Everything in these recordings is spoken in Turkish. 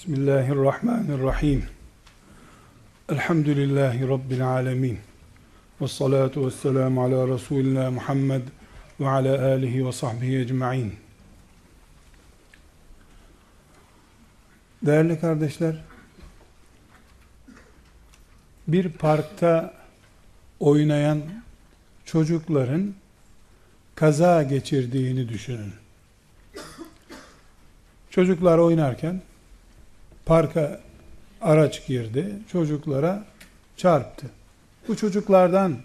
Bismillahirrahmanirrahim. Elhamdülillahi Rabbil alemin. Ve salatu ve selamu ala Resulina Muhammed ve ala alihi ve sahbihi ecma'in. Değerli kardeşler, bir parkta oynayan çocukların kaza geçirdiğini düşünün. Çocuklar oynarken parka araç girdi, çocuklara çarptı. Bu çocuklardan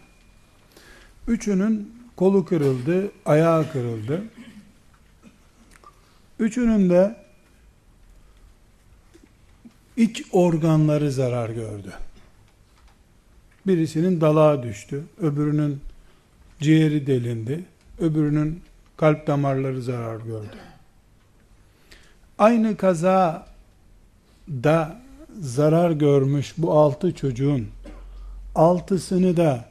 üçünün kolu kırıldı, ayağı kırıldı. Üçünün de iç organları zarar gördü. Birisinin dalağı düştü, öbürünün ciğeri delindi, öbürünün kalp damarları zarar gördü. Aynı kaza da zarar görmüş bu altı çocuğun altısını da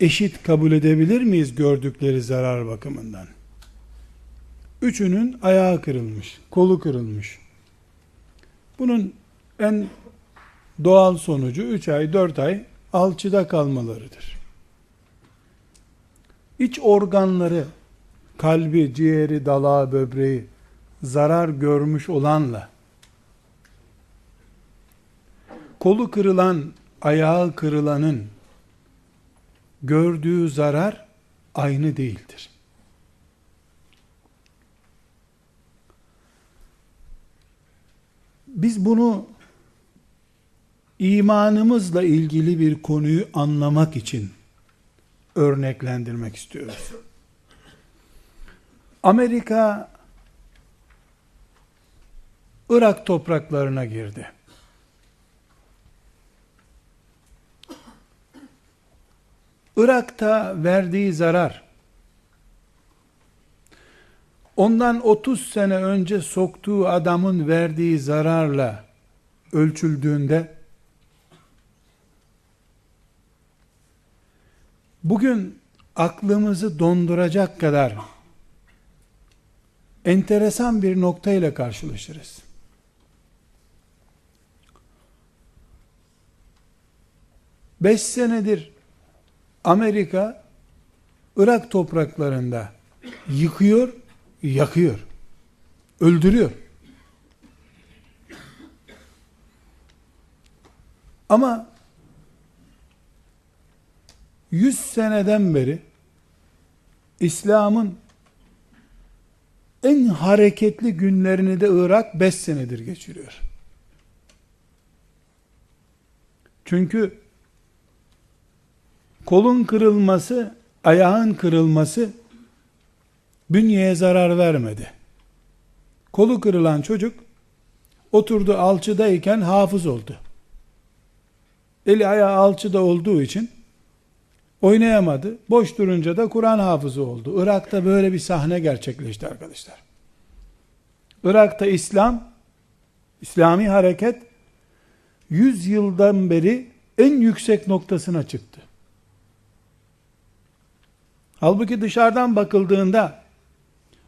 eşit kabul edebilir miyiz gördükleri zarar bakımından? Üçünün ayağı kırılmış, kolu kırılmış. Bunun en doğal sonucu 3 ay, 4 ay alçıda kalmalarıdır. İç organları, kalbi, ciğeri, dalağı, böbreği zarar görmüş olanla kolu kırılan, ayağı kırılanın gördüğü zarar aynı değildir. Biz bunu imanımızla ilgili bir konuyu anlamak için örneklendirmek istiyoruz. Amerika Irak topraklarına girdi. Irak'ta verdiği zarar ondan 30 sene önce soktuğu adamın verdiği zararla ölçüldüğünde bugün aklımızı donduracak kadar enteresan bir noktayla karşılaşırız. Beş senedir Amerika Irak topraklarında yıkıyor, yakıyor, öldürüyor. Ama 100 seneden beri İslam'ın en hareketli günlerini de Irak 5 senedir geçiriyor. Çünkü kolun kırılması, ayağın kırılması bünyeye zarar vermedi. Kolu kırılan çocuk oturdu alçıdayken hafız oldu. Eli ayağı alçıda olduğu için oynayamadı. Boş durunca da Kur'an hafızı oldu. Irak'ta böyle bir sahne gerçekleşti arkadaşlar. Irak'ta İslam, İslami hareket 100 yıldan beri en yüksek noktasına çıktı. Halbuki dışarıdan bakıldığında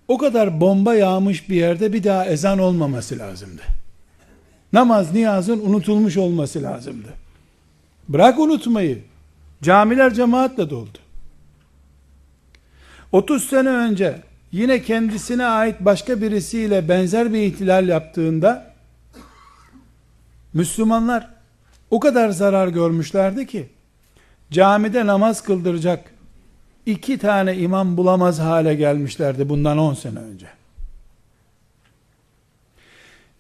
o kadar bomba yağmış bir yerde bir daha ezan olmaması lazımdı. Namaz niyazın unutulmuş olması lazımdı. Bırak unutmayı. Camiler cemaatle doldu. 30 sene önce yine kendisine ait başka birisiyle benzer bir ihtilal yaptığında Müslümanlar o kadar zarar görmüşlerdi ki camide namaz kıldıracak iki tane imam bulamaz hale gelmişlerdi bundan on sene önce.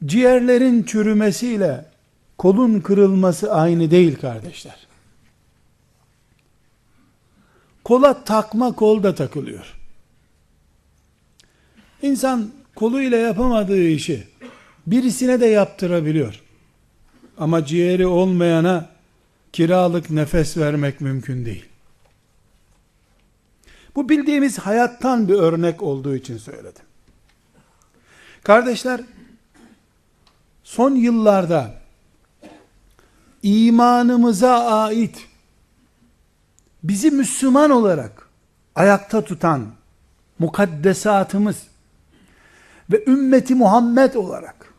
Ciğerlerin çürümesiyle kolun kırılması aynı değil kardeşler. Kola takma kol da takılıyor. İnsan koluyla yapamadığı işi birisine de yaptırabiliyor. Ama ciğeri olmayana kiralık nefes vermek mümkün değil. Bu bildiğimiz hayattan bir örnek olduğu için söyledim. Kardeşler, son yıllarda imanımıza ait bizi Müslüman olarak ayakta tutan mukaddesatımız ve ümmeti Muhammed olarak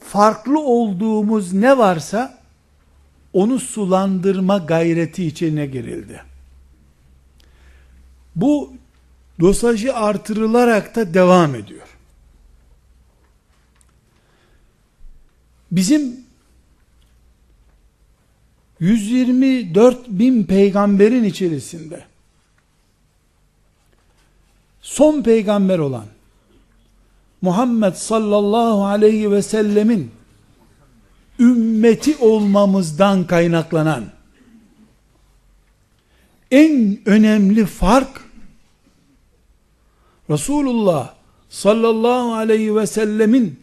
farklı olduğumuz ne varsa onu sulandırma gayreti içine girildi. Bu dosajı artırılarak da devam ediyor. Bizim 124 bin peygamberin içerisinde son peygamber olan Muhammed sallallahu aleyhi ve sellemin ümmeti olmamızdan kaynaklanan en önemli fark Resulullah sallallahu aleyhi ve sellemin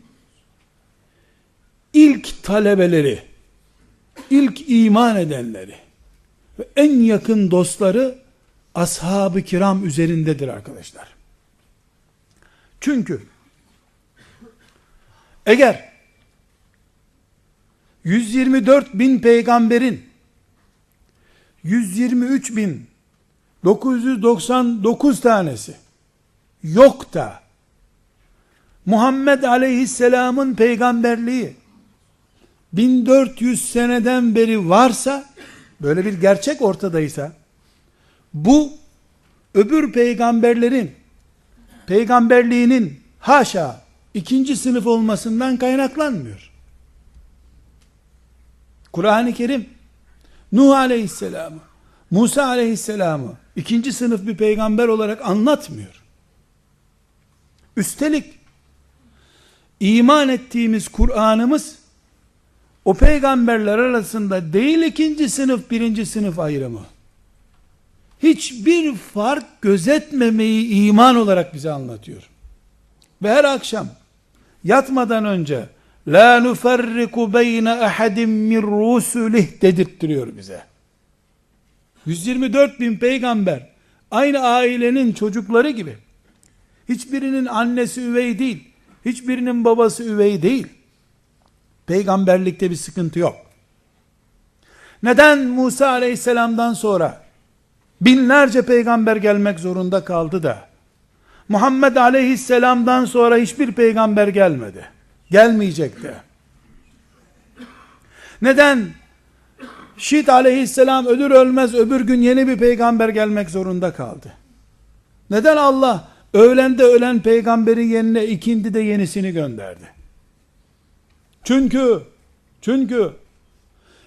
ilk talebeleri, ilk iman edenleri ve en yakın dostları ashab-ı kiram üzerindedir arkadaşlar. Çünkü eğer 124 bin peygamberin 123 bin 999 tanesi yok da Muhammed aleyhisselamın peygamberliği 1400 seneden beri varsa böyle bir gerçek ortadaysa bu öbür peygamberlerin peygamberliğinin haşa ikinci sınıf olmasından kaynaklanmıyor. Kur'an-ı Kerim Nuh Aleyhisselam'ı, Musa Aleyhisselam'ı ikinci sınıf bir peygamber olarak anlatmıyor. Üstelik iman ettiğimiz Kur'an'ımız o peygamberler arasında değil ikinci sınıf birinci sınıf ayrımı. Hiçbir fark gözetmemeyi iman olarak bize anlatıyor. Ve her akşam yatmadan önce la nufarriku beyne ahadim min rusulih dedirttiriyor bize. 124 bin peygamber aynı ailenin çocukları gibi. Hiçbirinin annesi üvey değil. Hiçbirinin babası üvey değil. Peygamberlikte bir sıkıntı yok. Neden Musa aleyhisselamdan sonra binlerce peygamber gelmek zorunda kaldı da Muhammed aleyhisselamdan sonra hiçbir peygamber gelmedi. Gelmeyecek de. Neden Şit aleyhisselam ölür ölmez öbür gün yeni bir peygamber gelmek zorunda kaldı? Neden Allah öğlende ölen peygamberin yerine ikindi de yenisini gönderdi? Çünkü çünkü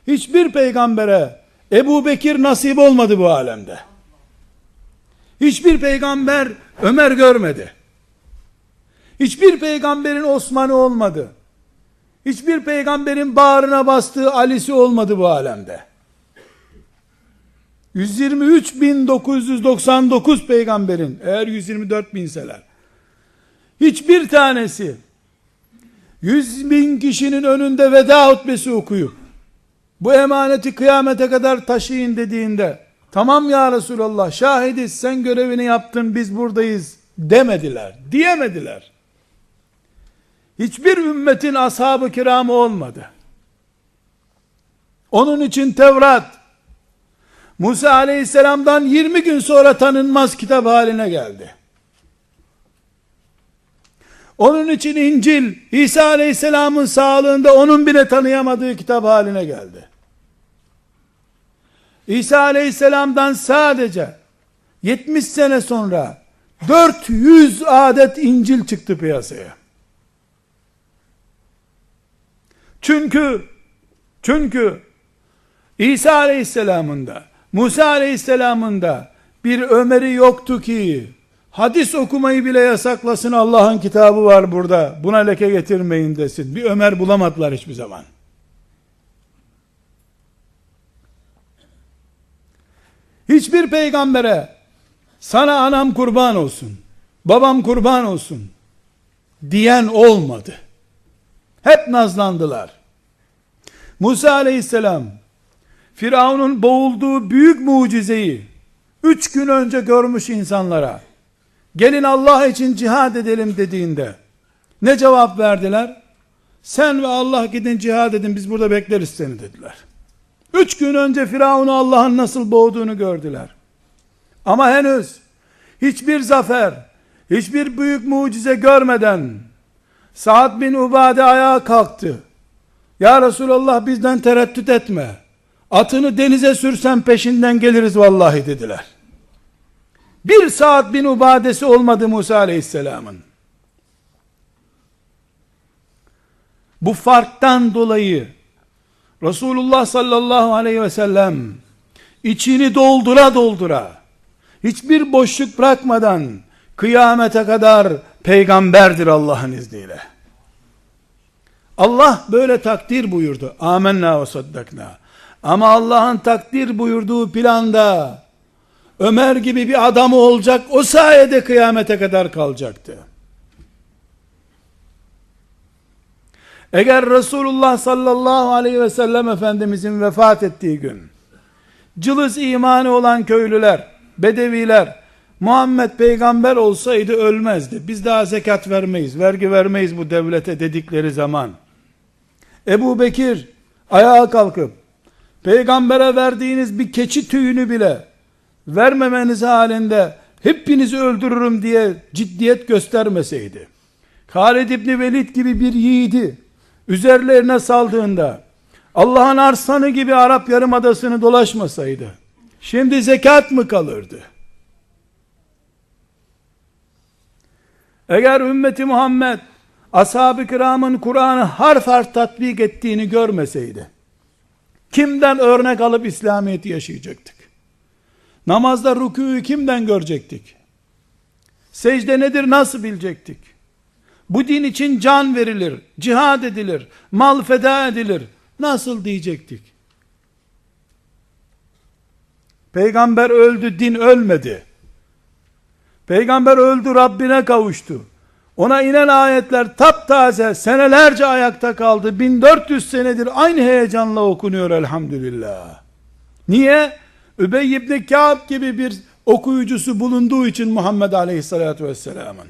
hiçbir peygambere Ebu Bekir nasip olmadı bu alemde. Hiçbir peygamber Ömer görmedi. Hiçbir peygamberin Osman'ı olmadı. Hiçbir peygamberin bağrına bastığı Ali'si olmadı bu alemde. 123.999 peygamberin eğer 124 binseler hiçbir tanesi 100 bin kişinin önünde veda hutbesi okuyup bu emaneti kıyamete kadar taşıyın dediğinde tamam ya Resulallah şahidiz sen görevini yaptın biz buradayız demediler diyemediler. Hiçbir ümmetin ashabı kiramı olmadı. Onun için Tevrat Musa aleyhisselamdan 20 gün sonra tanınmaz kitap haline geldi onun için İncil, İsa Aleyhisselam'ın sağlığında onun bile tanıyamadığı kitap haline geldi. İsa Aleyhisselam'dan sadece 70 sene sonra 400 adet İncil çıktı piyasaya. Çünkü çünkü İsa Aleyhisselam'ın da Musa Aleyhisselam'ın da bir Ömer'i yoktu ki hadis okumayı bile yasaklasın Allah'ın kitabı var burada buna leke getirmeyin desin. Bir Ömer bulamadılar hiçbir zaman. Hiçbir peygambere sana anam kurban olsun, babam kurban olsun diyen olmadı. Hep nazlandılar. Musa aleyhisselam Firavun'un boğulduğu büyük mucizeyi üç gün önce görmüş insanlara gelin Allah için cihad edelim dediğinde ne cevap verdiler? Sen ve Allah gidin cihad edin biz burada bekleriz seni dediler. Üç gün önce Firavun'u Allah'ın nasıl boğduğunu gördüler. Ama henüz hiçbir zafer, hiçbir büyük mucize görmeden Sa'd bin Ubade ayağa kalktı. Ya Resulallah bizden tereddüt etme. Atını denize sürsen peşinden geliriz vallahi dediler. Bir saat bin ubadesi olmadı Musa aleyhisselamın. Bu farktan dolayı Resulullah sallallahu aleyhi ve sellem içini doldura doldura hiçbir boşluk bırakmadan kıyamete kadar peygamberdir Allah'ın izniyle. Allah böyle takdir buyurdu. Amenna ve saddakna. Ama Allah'ın takdir buyurduğu planda Ömer gibi bir adamı olacak o sayede kıyamete kadar kalacaktı. Eğer Resulullah sallallahu aleyhi ve sellem Efendimizin vefat ettiği gün, cılız imanı olan köylüler, bedeviler, Muhammed peygamber olsaydı ölmezdi. Biz daha zekat vermeyiz, vergi vermeyiz bu devlete dedikleri zaman. Ebu Bekir ayağa kalkıp, peygambere verdiğiniz bir keçi tüyünü bile vermemeniz halinde hepinizi öldürürüm diye ciddiyet göstermeseydi, Halid İbni Velid gibi bir yiğidi üzerlerine saldığında Allah'ın arslanı gibi Arap Yarımadası'nı dolaşmasaydı şimdi zekat mı kalırdı? Eğer ümmeti Muhammed ashab-ı kiramın Kur'an'ı harf harf tatbik ettiğini görmeseydi kimden örnek alıp İslamiyet'i yaşayacaktık? Namazda rükûyu kimden görecektik? Secde nedir nasıl bilecektik? Bu din için can verilir, cihad edilir, mal feda edilir. Nasıl diyecektik? Peygamber öldü, din ölmedi. Peygamber öldü, Rabbine kavuştu. Ona inen ayetler taptaze, senelerce ayakta kaldı. 1400 senedir aynı heyecanla okunuyor elhamdülillah. Niye? Übey ibn Kâb gibi bir okuyucusu bulunduğu için Muhammed Aleyhisselatü Vesselam'ın.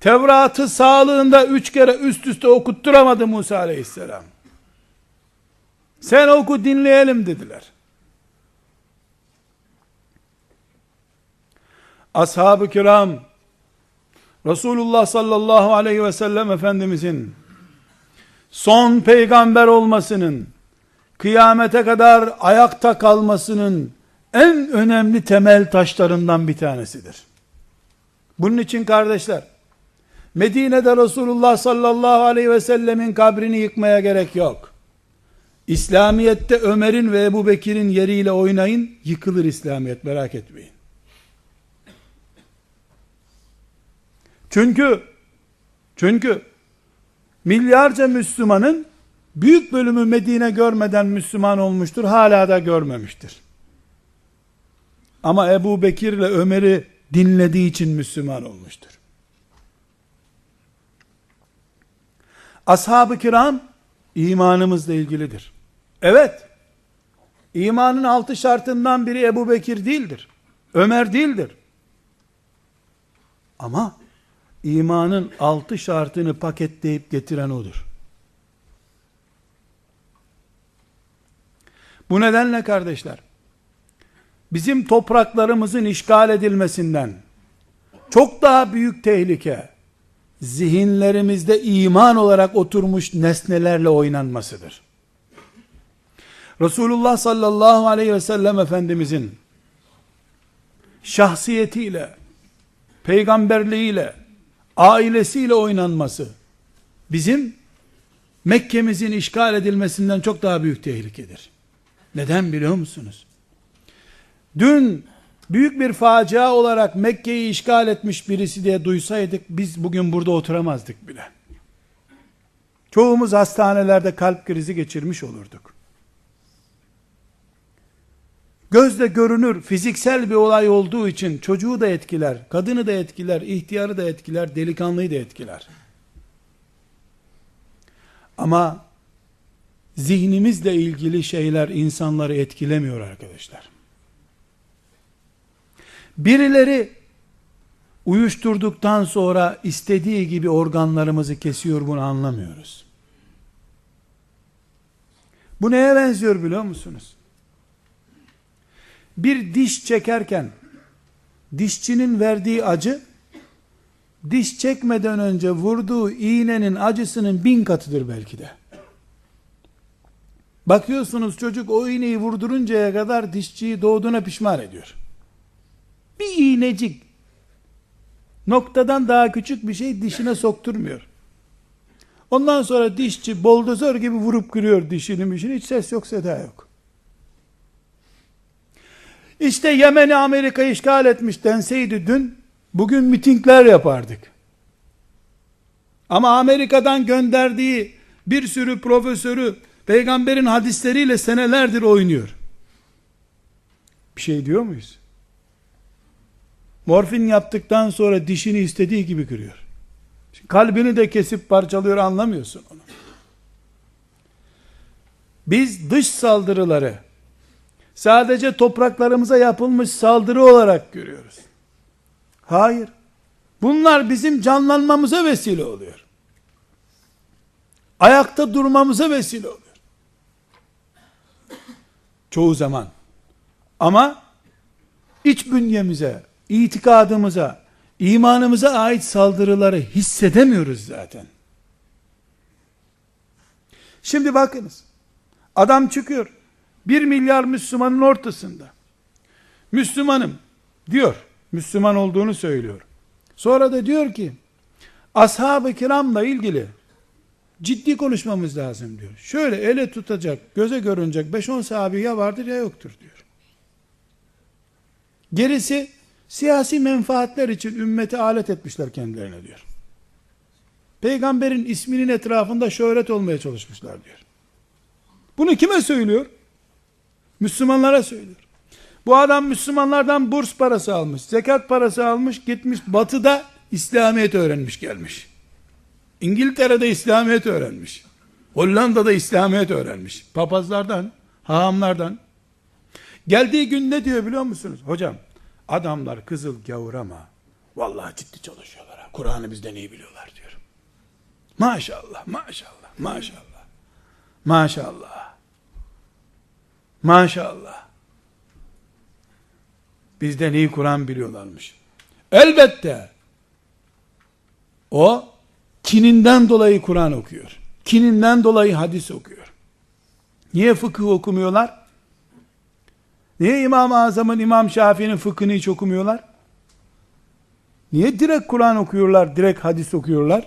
Tevrat'ı sağlığında üç kere üst üste okutturamadı Musa Aleyhisselam. Sen oku dinleyelim dediler. Ashab-ı kiram Resulullah sallallahu aleyhi ve sellem Efendimizin son peygamber olmasının kıyamete kadar ayakta kalmasının en önemli temel taşlarından bir tanesidir. Bunun için kardeşler, Medine'de Resulullah sallallahu aleyhi ve sellemin kabrini yıkmaya gerek yok. İslamiyet'te Ömer'in ve Ebu Bekir'in yeriyle oynayın, yıkılır İslamiyet merak etmeyin. Çünkü, çünkü milyarca Müslümanın büyük bölümü Medine görmeden Müslüman olmuştur, hala da görmemiştir. Ama Ebu Bekir ile Ömer'i dinlediği için Müslüman olmuştur. Ashab-ı kiram imanımızla ilgilidir. Evet, imanın altı şartından biri Ebu Bekir değildir. Ömer değildir. Ama imanın altı şartını paketleyip getiren odur. Bu nedenle kardeşler, bizim topraklarımızın işgal edilmesinden çok daha büyük tehlike, zihinlerimizde iman olarak oturmuş nesnelerle oynanmasıdır. Resulullah sallallahu aleyhi ve sellem Efendimizin şahsiyetiyle, peygamberliğiyle, ailesiyle oynanması, bizim Mekke'mizin işgal edilmesinden çok daha büyük tehlikedir. Neden biliyor musunuz? Dün büyük bir facia olarak Mekke'yi işgal etmiş birisi diye duysaydık biz bugün burada oturamazdık bile. Çoğumuz hastanelerde kalp krizi geçirmiş olurduk. Gözle görünür fiziksel bir olay olduğu için çocuğu da etkiler, kadını da etkiler, ihtiyarı da etkiler, delikanlıyı da etkiler. Ama zihnimizle ilgili şeyler insanları etkilemiyor arkadaşlar. Birileri uyuşturduktan sonra istediği gibi organlarımızı kesiyor bunu anlamıyoruz. Bu neye benziyor biliyor musunuz? Bir diş çekerken dişçinin verdiği acı diş çekmeden önce vurduğu iğnenin acısının bin katıdır belki de. Bakıyorsunuz çocuk o iğneyi vurduruncaya kadar dişçiyi doğduğuna pişman ediyor. Bir iğnecik noktadan daha küçük bir şey dişine sokturmuyor. Ondan sonra dişçi boldozör gibi vurup kırıyor dişini mişini hiç ses yok seda yok. İşte Yemen'i Amerika işgal etmiş denseydi dün bugün mitingler yapardık. Ama Amerika'dan gönderdiği bir sürü profesörü peygamberin hadisleriyle senelerdir oynuyor. Bir şey diyor muyuz? Morfin yaptıktan sonra dişini istediği gibi kırıyor. Kalbini de kesip parçalıyor anlamıyorsun onu. Biz dış saldırıları sadece topraklarımıza yapılmış saldırı olarak görüyoruz. Hayır. Bunlar bizim canlanmamıza vesile oluyor. Ayakta durmamıza vesile oluyor. Çoğu zaman. Ama iç bünyemize, itikadımıza, imanımıza ait saldırıları hissedemiyoruz zaten. Şimdi bakınız. Adam çıkıyor. Bir milyar Müslümanın ortasında. Müslümanım diyor. Müslüman olduğunu söylüyor. Sonra da diyor ki ashab-ı kiramla ilgili ciddi konuşmamız lazım diyor. Şöyle ele tutacak, göze görünecek 5-10 sahabi ya vardır ya yoktur diyor. Gerisi siyasi menfaatler için ümmeti alet etmişler kendilerine diyor. Peygamberin isminin etrafında şöhret olmaya çalışmışlar diyor. Bunu kime söylüyor? Müslümanlara söylüyor. Bu adam Müslümanlardan burs parası almış, zekat parası almış, gitmiş batıda İslamiyet öğrenmiş gelmiş. İngiltere'de İslamiyet öğrenmiş. Hollanda'da İslamiyet öğrenmiş. Papazlardan, hahamlardan. Geldiği gün ne diyor biliyor musunuz? Hocam, adamlar kızıl gavur ama vallahi ciddi çalışıyorlar. Kur'an'ı bizden iyi biliyorlar diyor. Maşallah, maşallah, maşallah. Maşallah. Maşallah. Bizden iyi Kur'an biliyorlarmış. Elbette. O kininden dolayı Kur'an okuyor. Kininden dolayı hadis okuyor. Niye fıkıh okumuyorlar? Niye İmam-ı Azam'ın İmam Şafii'nin fıkhını hiç okumuyorlar? Niye direkt Kur'an okuyorlar, direkt hadis okuyorlar?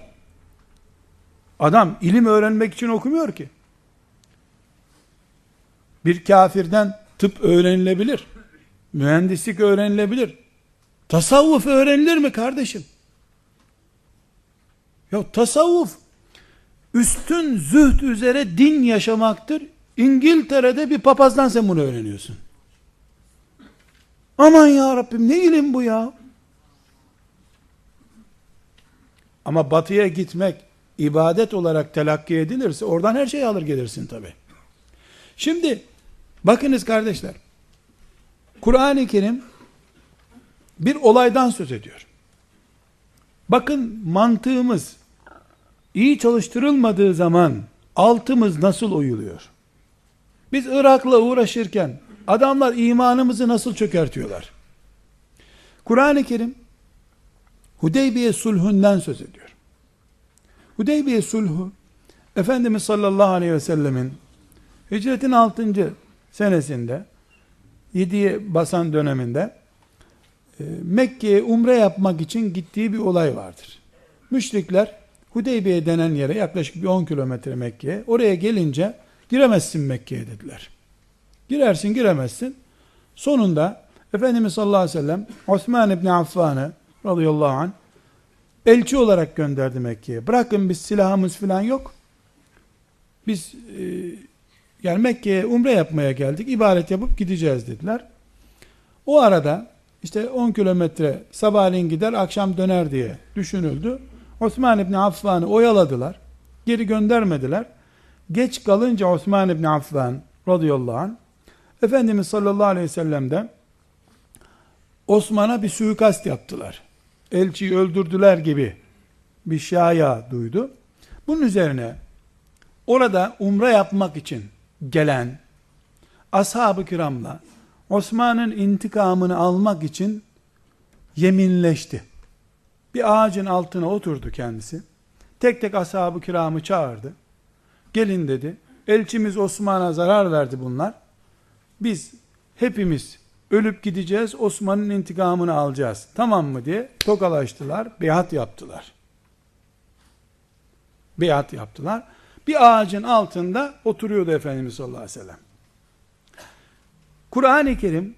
Adam ilim öğrenmek için okumuyor ki. Bir kafirden tıp öğrenilebilir. Mühendislik öğrenilebilir. Tasavvuf öğrenilir mi kardeşim? Ya tasavvuf üstün zühd üzere din yaşamaktır. İngiltere'de bir papazdan sen bunu öğreniyorsun. Aman ya Rabbim ne ilim bu ya? Ama batıya gitmek ibadet olarak telakki edilirse oradan her şeyi alır gelirsin tabi. Şimdi bakınız kardeşler. Kur'an-ı Kerim bir olaydan söz ediyor. Bakın mantığımız iyi çalıştırılmadığı zaman altımız nasıl oyuluyor? Biz Irak'la uğraşırken adamlar imanımızı nasıl çökertiyorlar? Kur'an-ı Kerim Hudeybiye sulhünden söz ediyor. Hudeybiye sulhu Efendimiz sallallahu aleyhi ve sellemin hicretin 6. senesinde 7'ye basan döneminde e, Mekke'ye umre yapmak için gittiği bir olay vardır. Müşrikler Hudeybiye denen yere yaklaşık bir 10 kilometre Mekke'ye oraya gelince giremezsin Mekke'ye dediler. Girersin giremezsin. Sonunda Efendimiz sallallahu aleyhi ve sellem Osman İbni Affan'ı radıyallahu anh elçi olarak gönderdi Mekke'ye. Bırakın biz silahımız falan yok. Biz e, yani Mekke'ye umre yapmaya geldik. ibadet yapıp gideceğiz dediler. O arada işte 10 kilometre sabahleyin gider akşam döner diye düşünüldü. Osman İbni Affan'ı oyaladılar. Geri göndermediler. Geç kalınca Osman İbni Affan radıyallahu anh Efendimiz sallallahu aleyhi ve sellem'den Osman'a bir suikast yaptılar. Elçiyi öldürdüler gibi bir şaya duydu. Bunun üzerine orada umre yapmak için gelen ashab-ı kiramla Osman'ın intikamını almak için yeminleşti. Bir ağacın altına oturdu kendisi. Tek tek ashab-ı kiramı çağırdı. Gelin dedi. elçimiz Osman'a zarar verdi bunlar. Biz hepimiz ölüp gideceğiz, Osman'ın intikamını alacağız. Tamam mı diye tokalaştılar, beyat yaptılar. Beyat yaptılar. Bir ağacın altında oturuyordu Efendimiz sallallahu aleyhi ve sellem. Kur'an-ı Kerim,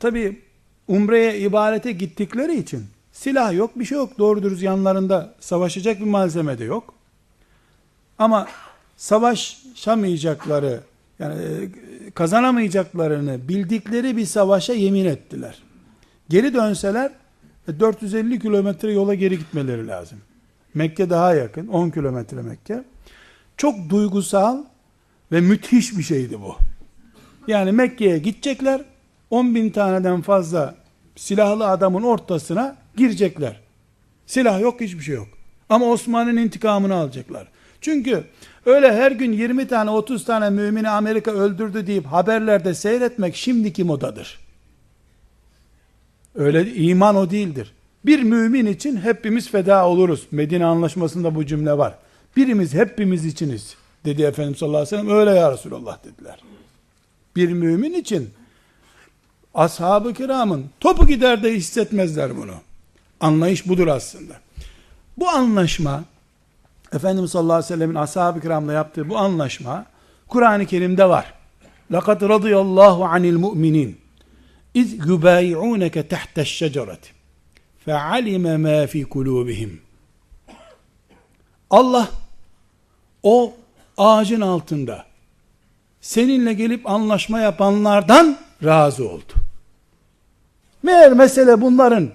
tabi umreye, ibadete gittikleri için silah yok, bir şey yok. Doğru dürüst yanlarında savaşacak bir malzeme de yok. Ama savaşamayacakları, yani e, kazanamayacaklarını bildikleri bir savaşa yemin ettiler. Geri dönseler 450 e, kilometre yola geri gitmeleri lazım. Mekke daha yakın, 10 kilometre Mekke. Çok duygusal ve müthiş bir şeydi bu. Yani Mekke'ye gidecekler, 10 bin taneden fazla silahlı adamın ortasına girecekler. Silah yok, hiçbir şey yok. Ama Osman'ın intikamını alacaklar. Çünkü öyle her gün 20 tane 30 tane mümini Amerika öldürdü deyip haberlerde seyretmek şimdiki modadır. Öyle iman o değildir. Bir mümin için hepimiz feda oluruz. Medine anlaşmasında bu cümle var. Birimiz hepimiz içiniz dedi Efendimiz sallallahu aleyhi ve sellem. Öyle ya Resulallah dediler. Bir mümin için ashab-ı kiramın topu gider de hissetmezler bunu. Anlayış budur aslında. Bu anlaşma Efendimiz sallallahu aleyhi ve sellemin ashab-ı kiramla yaptığı bu anlaşma Kur'an-ı Kerim'de var. لَقَدْ رَضِيَ اللّٰهُ عَنِ الْمُؤْمِنِينَ اِذْ يُبَايِعُونَكَ تَحْتَ الشَّجَرَةِ فَعَلِمَ مَا فِي قُلُوبِهِمْ Allah o ağacın altında seninle gelip anlaşma yapanlardan razı oldu. Meğer mesele bunların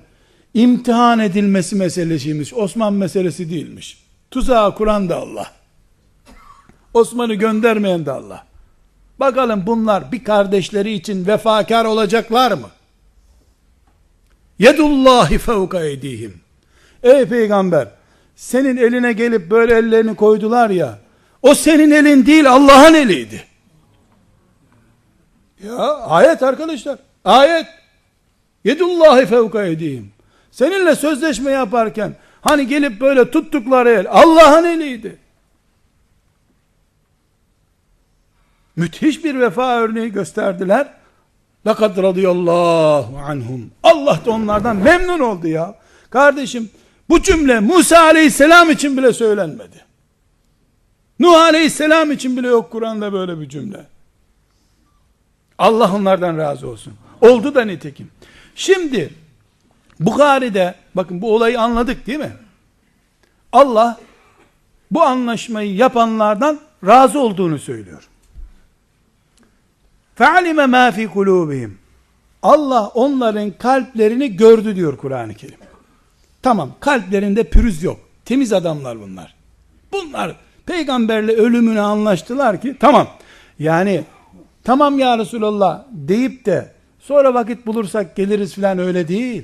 imtihan edilmesi meselesiymiş. Osman meselesi değilmiş. Tuzağı kuran da Allah. Osman'ı göndermeyen de Allah. Bakalım bunlar bir kardeşleri için vefakar olacaklar mı? Yedullahi fevka edihim. Ey peygamber, senin eline gelip böyle ellerini koydular ya, o senin elin değil Allah'ın eliydi. Ya ayet arkadaşlar, ayet. Yedullahi fevka edihim. Seninle sözleşme yaparken Hani gelip böyle tuttukları el Allah'ın eliydi. Müthiş bir vefa örneği gösterdiler. Lekad radıyallahu anhum. Allah da onlardan memnun oldu ya. Kardeşim bu cümle Musa aleyhisselam için bile söylenmedi. Nuh aleyhisselam için bile yok Kur'an'da böyle bir cümle. Allah onlardan razı olsun. Oldu da nitekim. Şimdi Bukhari'de bakın bu olayı anladık değil mi? Allah bu anlaşmayı yapanlardan razı olduğunu söylüyor. فَعَلِمَ مَا فِي قُلُوبِهِمْ Allah onların kalplerini gördü diyor Kur'an-ı Kerim. Tamam kalplerinde pürüz yok. Temiz adamlar bunlar. Bunlar peygamberle ölümüne anlaştılar ki tamam. Yani tamam ya Resulallah deyip de sonra vakit bulursak geliriz filan öyle değil.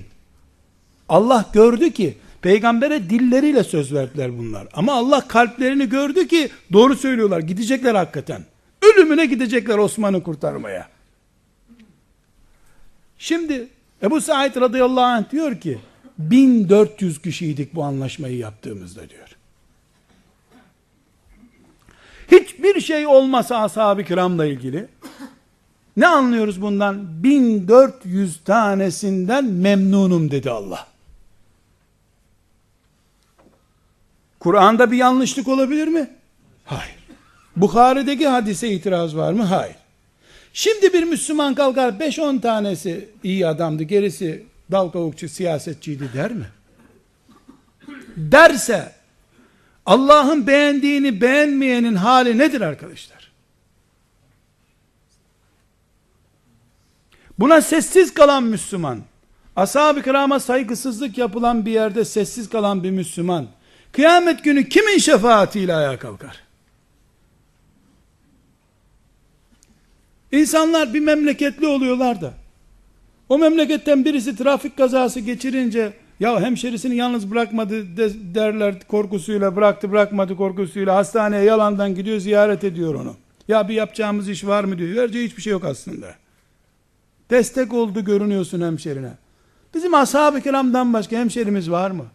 Allah gördü ki peygambere dilleriyle söz verdiler bunlar. Ama Allah kalplerini gördü ki doğru söylüyorlar. Gidecekler hakikaten. Ölümüne gidecekler Osman'ı kurtarmaya. Şimdi Ebu Said radıyallahu anh diyor ki 1400 kişiydik bu anlaşmayı yaptığımızda diyor. Hiçbir şey olmasa ashab-ı kiramla ilgili ne anlıyoruz bundan? 1400 tanesinden memnunum dedi Allah. Kur'an'da bir yanlışlık olabilir mi? Hayır. Bukhari'deki hadise itiraz var mı? Hayır. Şimdi bir Müslüman kalkar 5-10 tanesi iyi adamdı, gerisi dal kavukçu siyasetçiydi der mi? Derse Allah'ın beğendiğini beğenmeyenin hali nedir arkadaşlar? Buna sessiz kalan Müslüman, ashab-ı kirama saygısızlık yapılan bir yerde sessiz kalan bir Müslüman, Kıyamet günü kimin şefaatiyle ayağa kalkar? İnsanlar bir memleketli oluyorlar da o memleketten birisi trafik kazası geçirince ya hemşerisini yalnız bırakmadı de, derler korkusuyla bıraktı bırakmadı korkusuyla hastaneye yalandan gidiyor ziyaret ediyor onu. Ya bir yapacağımız iş var mı diyor. Verce hiçbir şey yok aslında. Destek oldu görünüyorsun hemşerine. Bizim ashab-ı kiramdan başka hemşerimiz var mı?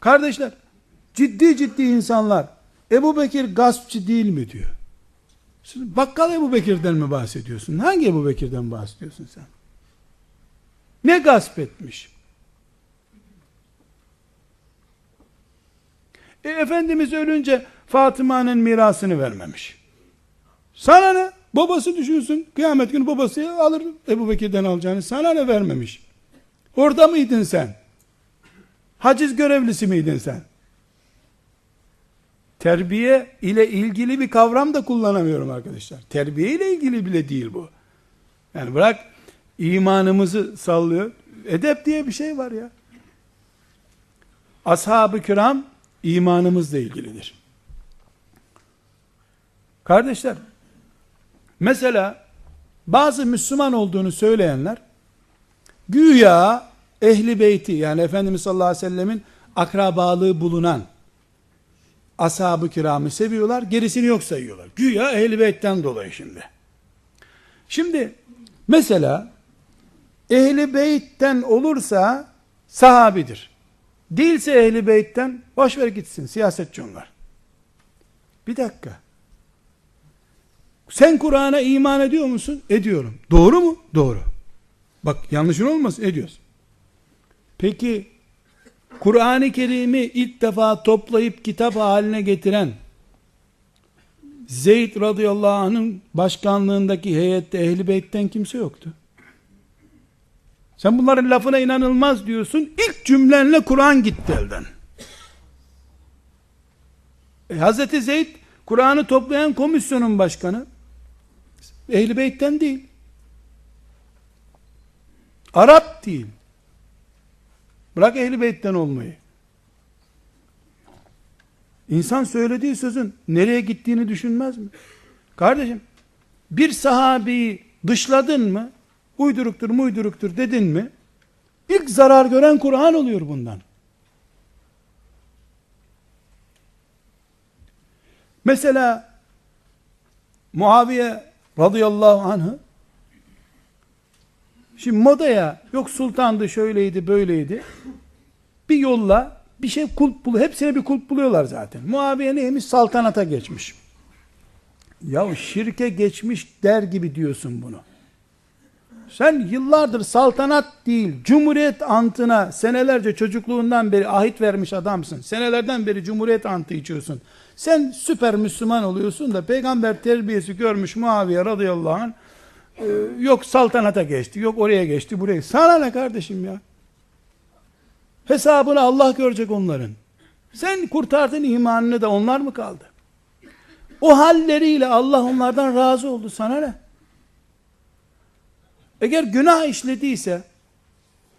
Kardeşler, ciddi ciddi insanlar Ebu Bekir gaspçı değil mi diyor. Şimdi bakkal Ebu Bekir'den mi bahsediyorsun? Hangi Ebu Bekir'den bahsediyorsun sen? Ne gasp etmiş? E, Efendimiz ölünce Fatıma'nın mirasını vermemiş. Sana ne? Babası düşünsün. Kıyamet günü babası alır Ebu Bekir'den alacağını. Sana ne vermemiş? Orada mıydın sen? Haciz görevlisi miydin sen? Terbiye ile ilgili bir kavram da kullanamıyorum arkadaşlar. Terbiye ile ilgili bile değil bu. Yani bırak imanımızı sallıyor. Edep diye bir şey var ya. Ashab-ı kiram imanımızla ilgilidir. Kardeşler, mesela bazı Müslüman olduğunu söyleyenler güya ehli beyti yani Efendimiz sallallahu aleyhi ve sellemin akrabalığı bulunan ashab-ı kiramı seviyorlar, gerisini yok sayıyorlar. Güya ehl beytten dolayı şimdi. Şimdi mesela ehli beytten olursa sahabidir. Değilse ehli beytten boş ver gitsin siyasetçi onlar. Bir dakika. Sen Kur'an'a iman ediyor musun? Ediyorum. Doğru mu? Doğru. Bak yanlışın olmasın ediyorsun. Peki Kur'an-ı Kerim'i ilk defa toplayıp kitap haline getiren Zeyd radıyallahu anh'ın başkanlığındaki heyette ehli beytten kimse yoktu. Sen bunların lafına inanılmaz diyorsun. İlk cümlenle Kur'an gitti elden. E, Hazreti Zeyd Kur'an'ı toplayan komisyonun başkanı. Ehli beytten değil. Arap değil. Bırak ehli beytten olmayı. İnsan söylediği sözün nereye gittiğini düşünmez mi? Kardeşim, bir sahabeyi dışladın mı, uyduruktur muyduruktur dedin mi, ilk zarar gören Kur'an oluyor bundan. Mesela, Muaviye radıyallahu anh'ı, şimdi modaya, yok sultandı şöyleydi böyleydi, bir yolla bir şey kulp buluyor. Hepsine bir kulp buluyorlar zaten. Muaviye neymiş? Saltanata geçmiş. Ya şirke geçmiş der gibi diyorsun bunu. Sen yıllardır saltanat değil, cumhuriyet antına senelerce çocukluğundan beri ahit vermiş adamsın. Senelerden beri cumhuriyet antı içiyorsun. Sen süper Müslüman oluyorsun da peygamber terbiyesi görmüş Muaviye radıyallahu anh e, yok saltanata geçti, yok oraya geçti, buraya. Sana ne kardeşim ya? Hesabını Allah görecek onların. Sen kurtardın imanını da onlar mı kaldı? O halleriyle Allah onlardan razı oldu. Sana ne? Eğer günah işlediyse,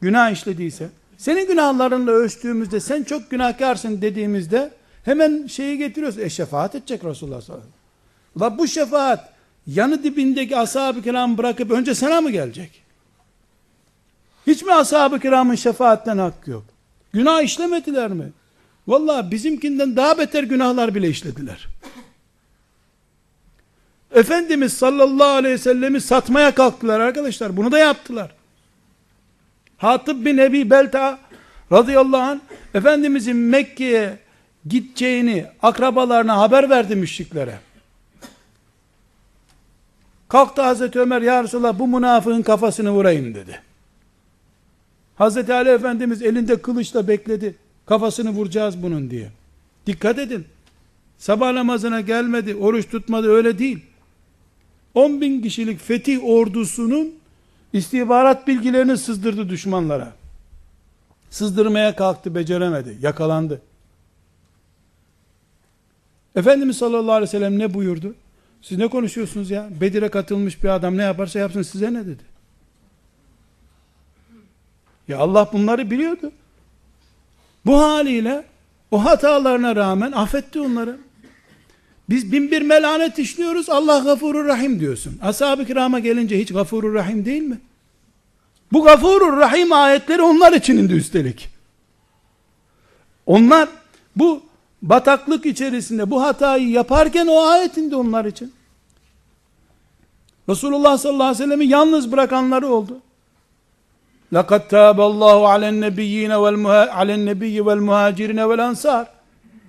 günah işlediyse, senin günahlarınla ölçtüğümüzde sen çok günahkarsın dediğimizde hemen şeyi getiriyorsun. E şefaat edecek Resulullah sallallahu aleyhi ve sellem. bu şefaat yanı dibindeki ashab-ı kiram bırakıp önce sana mı gelecek? Hiç mi ashab-ı kiramın şefaatten hakkı yok? Günah işlemediler mi? Vallahi bizimkinden daha beter günahlar bile işlediler. Efendimiz sallallahu aleyhi ve sellemi satmaya kalktılar arkadaşlar. Bunu da yaptılar. Hatib bin Ebi Belta radıyallahu anh Efendimizin Mekke'ye gideceğini akrabalarına haber verdi müşriklere. Kalktı Hazreti Ömer ya Resulallah bu münafığın kafasını vurayım dedi. Hazreti Ali Efendimiz elinde kılıçla bekledi. Kafasını vuracağız bunun diye. Dikkat edin. Sabah namazına gelmedi, oruç tutmadı öyle değil. 10 bin kişilik fetih ordusunun istihbarat bilgilerini sızdırdı düşmanlara. Sızdırmaya kalktı, beceremedi, yakalandı. Efendimiz sallallahu aleyhi ve sellem ne buyurdu? Siz ne konuşuyorsunuz ya? Bedir'e katılmış bir adam ne yaparsa yapsın size ne dedi? Ya Allah bunları biliyordu. Bu haliyle o hatalarına rağmen affetti onları. Biz bin bir melanet işliyoruz. Allah gafurur rahim diyorsun. Ashab-ı kirama gelince hiç gafurur rahim değil mi? Bu gafurur rahim ayetleri onlar için indi üstelik. Onlar bu bataklık içerisinde bu hatayı yaparken o ayet indi onlar için. Resulullah sallallahu aleyhi ve sellem'i yalnız bırakanları oldu. لَقَدْ تَابَ اللّٰهُ عَلَى النَّبِيِّينَ عَلَى النَّبِيِّ وَالْمُهَاجِرِينَ وَالْاَنْصَارِ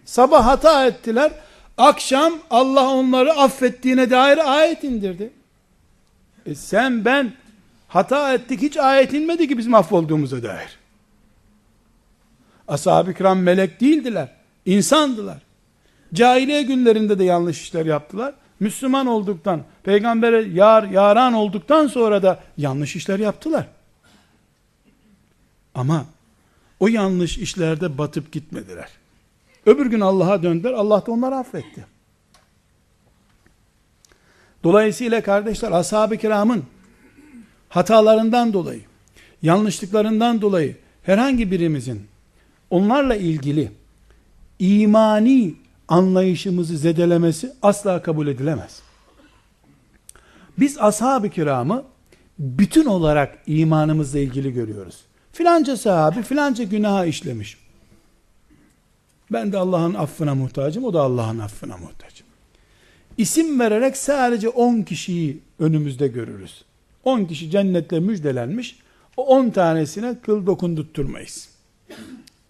Sabah hata ettiler. Akşam Allah onları affettiğine dair ayet indirdi. E sen ben hata ettik hiç ayet inmedi ki bizim affolduğumuza dair. Ashab-ı kiram melek değildiler. insandılar. Cahiliye günlerinde de yanlış işler yaptılar. Müslüman olduktan, peygambere yar, yaran olduktan sonra da yanlış işler yaptılar. Ama o yanlış işlerde batıp gitmediler. Öbür gün Allah'a döndüler. Allah da onları affetti. Dolayısıyla kardeşler ashab-ı kiramın hatalarından dolayı, yanlışlıklarından dolayı herhangi birimizin onlarla ilgili imani anlayışımızı zedelemesi asla kabul edilemez. Biz ashab-ı kiramı bütün olarak imanımızla ilgili görüyoruz. Filanca sahabi filanca günaha işlemiş. Ben de Allah'ın affına muhtacım, o da Allah'ın affına muhtaç. İsim vererek sadece 10 kişiyi önümüzde görürüz. 10 kişi cennetle müjdelenmiş, o 10 tanesine kıl dokundurtturmayız.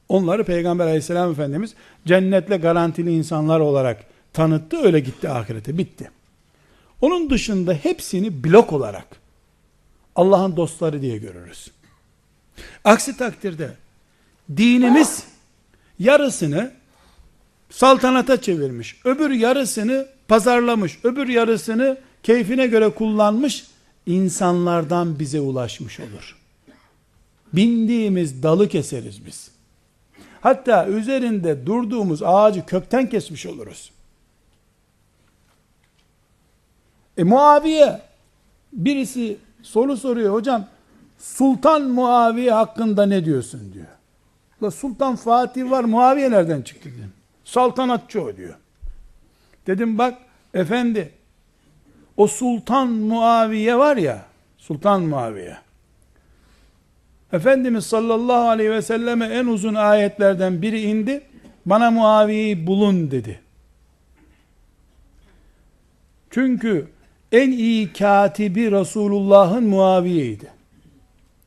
Onları Peygamber aleyhisselam efendimiz cennetle garantili insanlar olarak tanıttı, öyle gitti ahirete, bitti. Onun dışında hepsini blok olarak Allah'ın dostları diye görürüz. Aksi takdirde dinimiz yarısını saltanata çevirmiş, öbür yarısını pazarlamış, öbür yarısını keyfine göre kullanmış insanlardan bize ulaşmış olur. Bindiğimiz dalı keseriz biz. Hatta üzerinde durduğumuz ağacı kökten kesmiş oluruz. E Muaviye birisi soru soruyor hocam Sultan Muaviye hakkında ne diyorsun diyor. La Sultan Fatih var Muaviye nereden çıktı dedim. Saltanatçı o diyor. Dedim bak efendi o Sultan Muaviye var ya Sultan Muaviye Efendimiz sallallahu aleyhi ve selleme en uzun ayetlerden biri indi. Bana Muaviye'yi bulun dedi. Çünkü en iyi katibi Resulullah'ın Muaviye'ydi.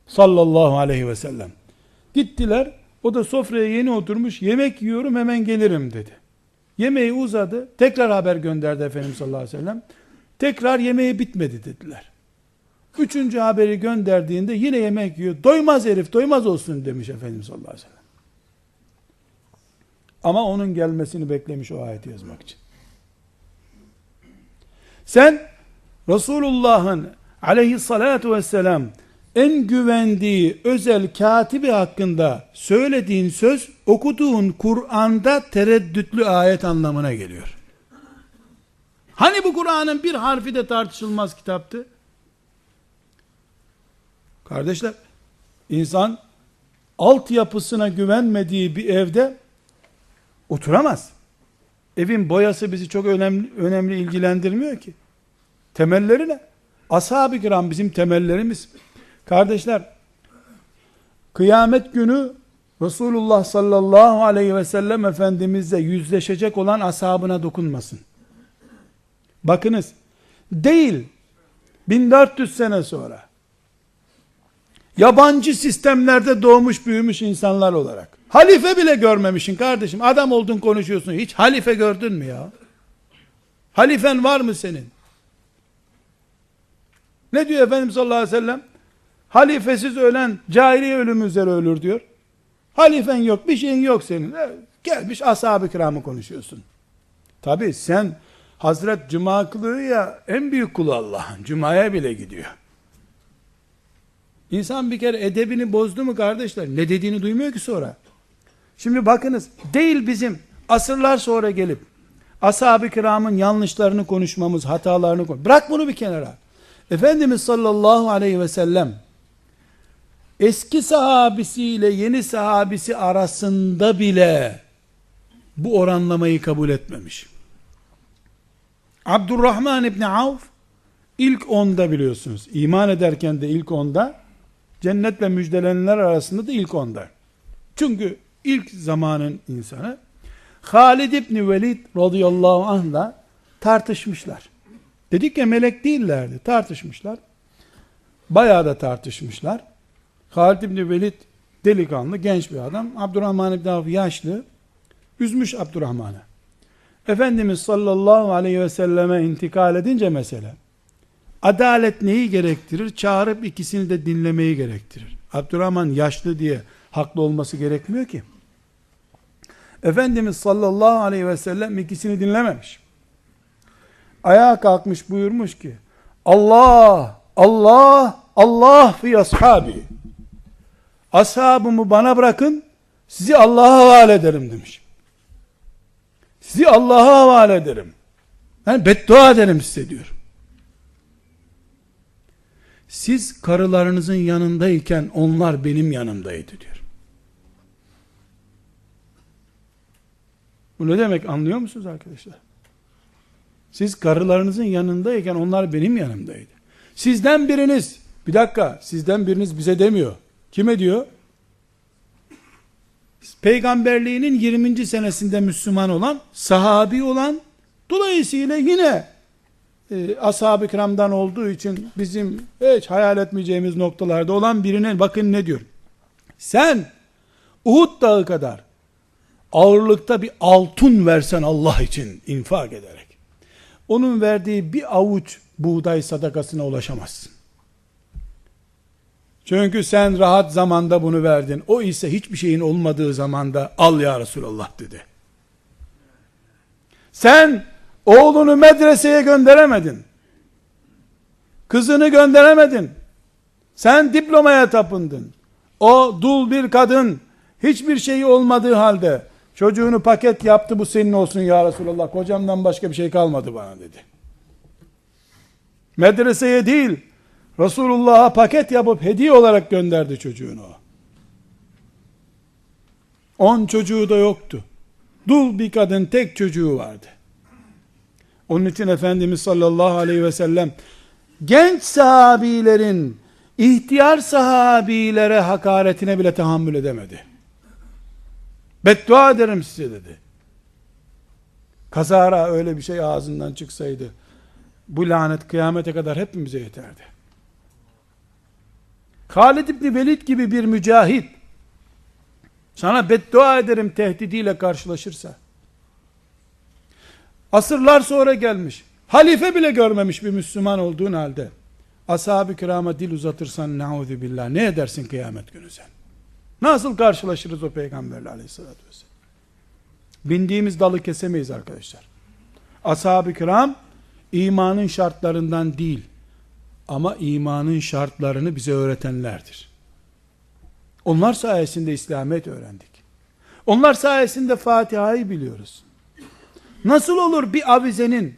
Sallallahu aleyhi ve sellem. Gittiler. O da sofraya yeni oturmuş. Yemek yiyorum hemen gelirim dedi. Yemeği uzadı. Tekrar haber gönderdi Efendimiz sallallahu aleyhi ve sellem. Tekrar yemeği bitmedi dediler. Üçüncü haberi gönderdiğinde yine yemek yiyor. Doymaz herif doymaz olsun demiş Efendimiz sallallahu aleyhi ve sellem. Ama onun gelmesini beklemiş o ayeti yazmak için. Sen Resulullah'ın aleyhissalatu vesselam en güvendiği özel katibi hakkında söylediğin söz okuduğun Kur'an'da tereddütlü ayet anlamına geliyor. Hani bu Kur'an'ın bir harfi de tartışılmaz kitaptı? Kardeşler, insan altyapısına güvenmediği bir evde oturamaz. Evin boyası bizi çok önemli, önemli ilgilendirmiyor ki. Temelleri ne? Ashab-ı kiram bizim temellerimiz. Kardeşler, kıyamet günü Resulullah sallallahu aleyhi ve sellem Efendimizle yüzleşecek olan ashabına dokunmasın. Bakınız, değil 1400 sene sonra yabancı sistemlerde doğmuş büyümüş insanlar olarak. Halife bile görmemişsin kardeşim. Adam oldun konuşuyorsun. Hiç halife gördün mü ya? Halifen var mı senin? Ne diyor Efendimiz sallallahu aleyhi ve sellem? Halifesiz ölen cahiliye ölümü üzere ölür diyor. Halifen yok bir şeyin yok senin. Gelmiş ashab-ı kiramı konuşuyorsun. Tabi sen Hazret Cuma kılıyor ya en büyük kulu Allah'ın. Cuma'ya bile gidiyor İnsan bir kere edebini bozdu mu kardeşler? Ne dediğini duymuyor ki sonra. Şimdi bakınız değil bizim asırlar sonra gelip ashab-ı kiramın yanlışlarını konuşmamız, hatalarını konuş. Bırak bunu bir kenara. Efendimiz sallallahu aleyhi ve sellem eski sahabisiyle yeni sahabisi arasında bile bu oranlamayı kabul etmemiş. Abdurrahman İbni Avf ilk onda biliyorsunuz. iman ederken de ilk onda cennetle müjdelenenler arasında da ilk onda. Çünkü ilk zamanın insanı Halid İbni Velid radıyallahu anh'la tartışmışlar. Dedik ya melek değillerdi. Tartışmışlar. Bayağı da tartışmışlar. Halid İbni Velid delikanlı, genç bir adam. Abdurrahman İbni Avf yaşlı. Üzmüş Abdurrahman'ı. Efendimiz sallallahu aleyhi ve selleme intikal edince mesela adalet neyi gerektirir? Çağırıp ikisini de dinlemeyi gerektirir. Abdurrahman yaşlı diye haklı olması gerekmiyor ki. Efendimiz sallallahu aleyhi ve sellem ikisini dinlememiş. Ayağa kalkmış buyurmuş ki Allah, Allah, Allah fi ashabi. Ashabımı bana bırakın, sizi Allah'a havale ederim demiş. Sizi Allah'a havale ederim. Ben beddua ederim size diyor. Siz karılarınızın yanındayken onlar benim yanımdaydı diyor. Bu ne demek anlıyor musunuz arkadaşlar? Siz karılarınızın yanındayken onlar benim yanımdaydı. Sizden biriniz, bir dakika, sizden biriniz bize demiyor. Kime diyor? Peygamberliğinin 20. senesinde Müslüman olan, sahabi olan, dolayısıyla yine e, ashab-ı kiramdan olduğu için bizim hiç hayal etmeyeceğimiz noktalarda olan birine bakın ne diyor. Sen Uhud dağı kadar ağırlıkta bir altın versen Allah için infak ederek onun verdiği bir avuç buğday sadakasına ulaşamazsın. Çünkü sen rahat zamanda bunu verdin. O ise hiçbir şeyin olmadığı zamanda al ya Resulallah dedi. Sen oğlunu medreseye gönderemedin. Kızını gönderemedin. Sen diplomaya tapındın. O dul bir kadın hiçbir şeyi olmadığı halde çocuğunu paket yaptı bu senin olsun ya Resulallah. Kocamdan başka bir şey kalmadı bana dedi. Medreseye değil Resulullah'a paket yapıp hediye olarak gönderdi çocuğunu o. On çocuğu da yoktu. Dul bir kadın tek çocuğu vardı. Onun için Efendimiz sallallahu aleyhi ve sellem genç sahabilerin ihtiyar sahabilere hakaretine bile tahammül edemedi. Beddua ederim size dedi. Kazara öyle bir şey ağzından çıksaydı bu lanet kıyamete kadar hepimize yeterdi. Halid İbni Velid gibi bir mücahit sana beddua ederim tehdidiyle karşılaşırsa asırlar sonra gelmiş halife bile görmemiş bir Müslüman olduğun halde ashab-ı kirama dil uzatırsan ne'udhu billah ne edersin kıyamet günü sen nasıl karşılaşırız o peygamberle aleyhissalatü vesselam bindiğimiz dalı kesemeyiz arkadaşlar ashab-ı kiram imanın şartlarından değil ama imanın şartlarını bize öğretenlerdir. Onlar sayesinde İslamiyet öğrendik. Onlar sayesinde Fatiha'yı biliyoruz. Nasıl olur bir avizenin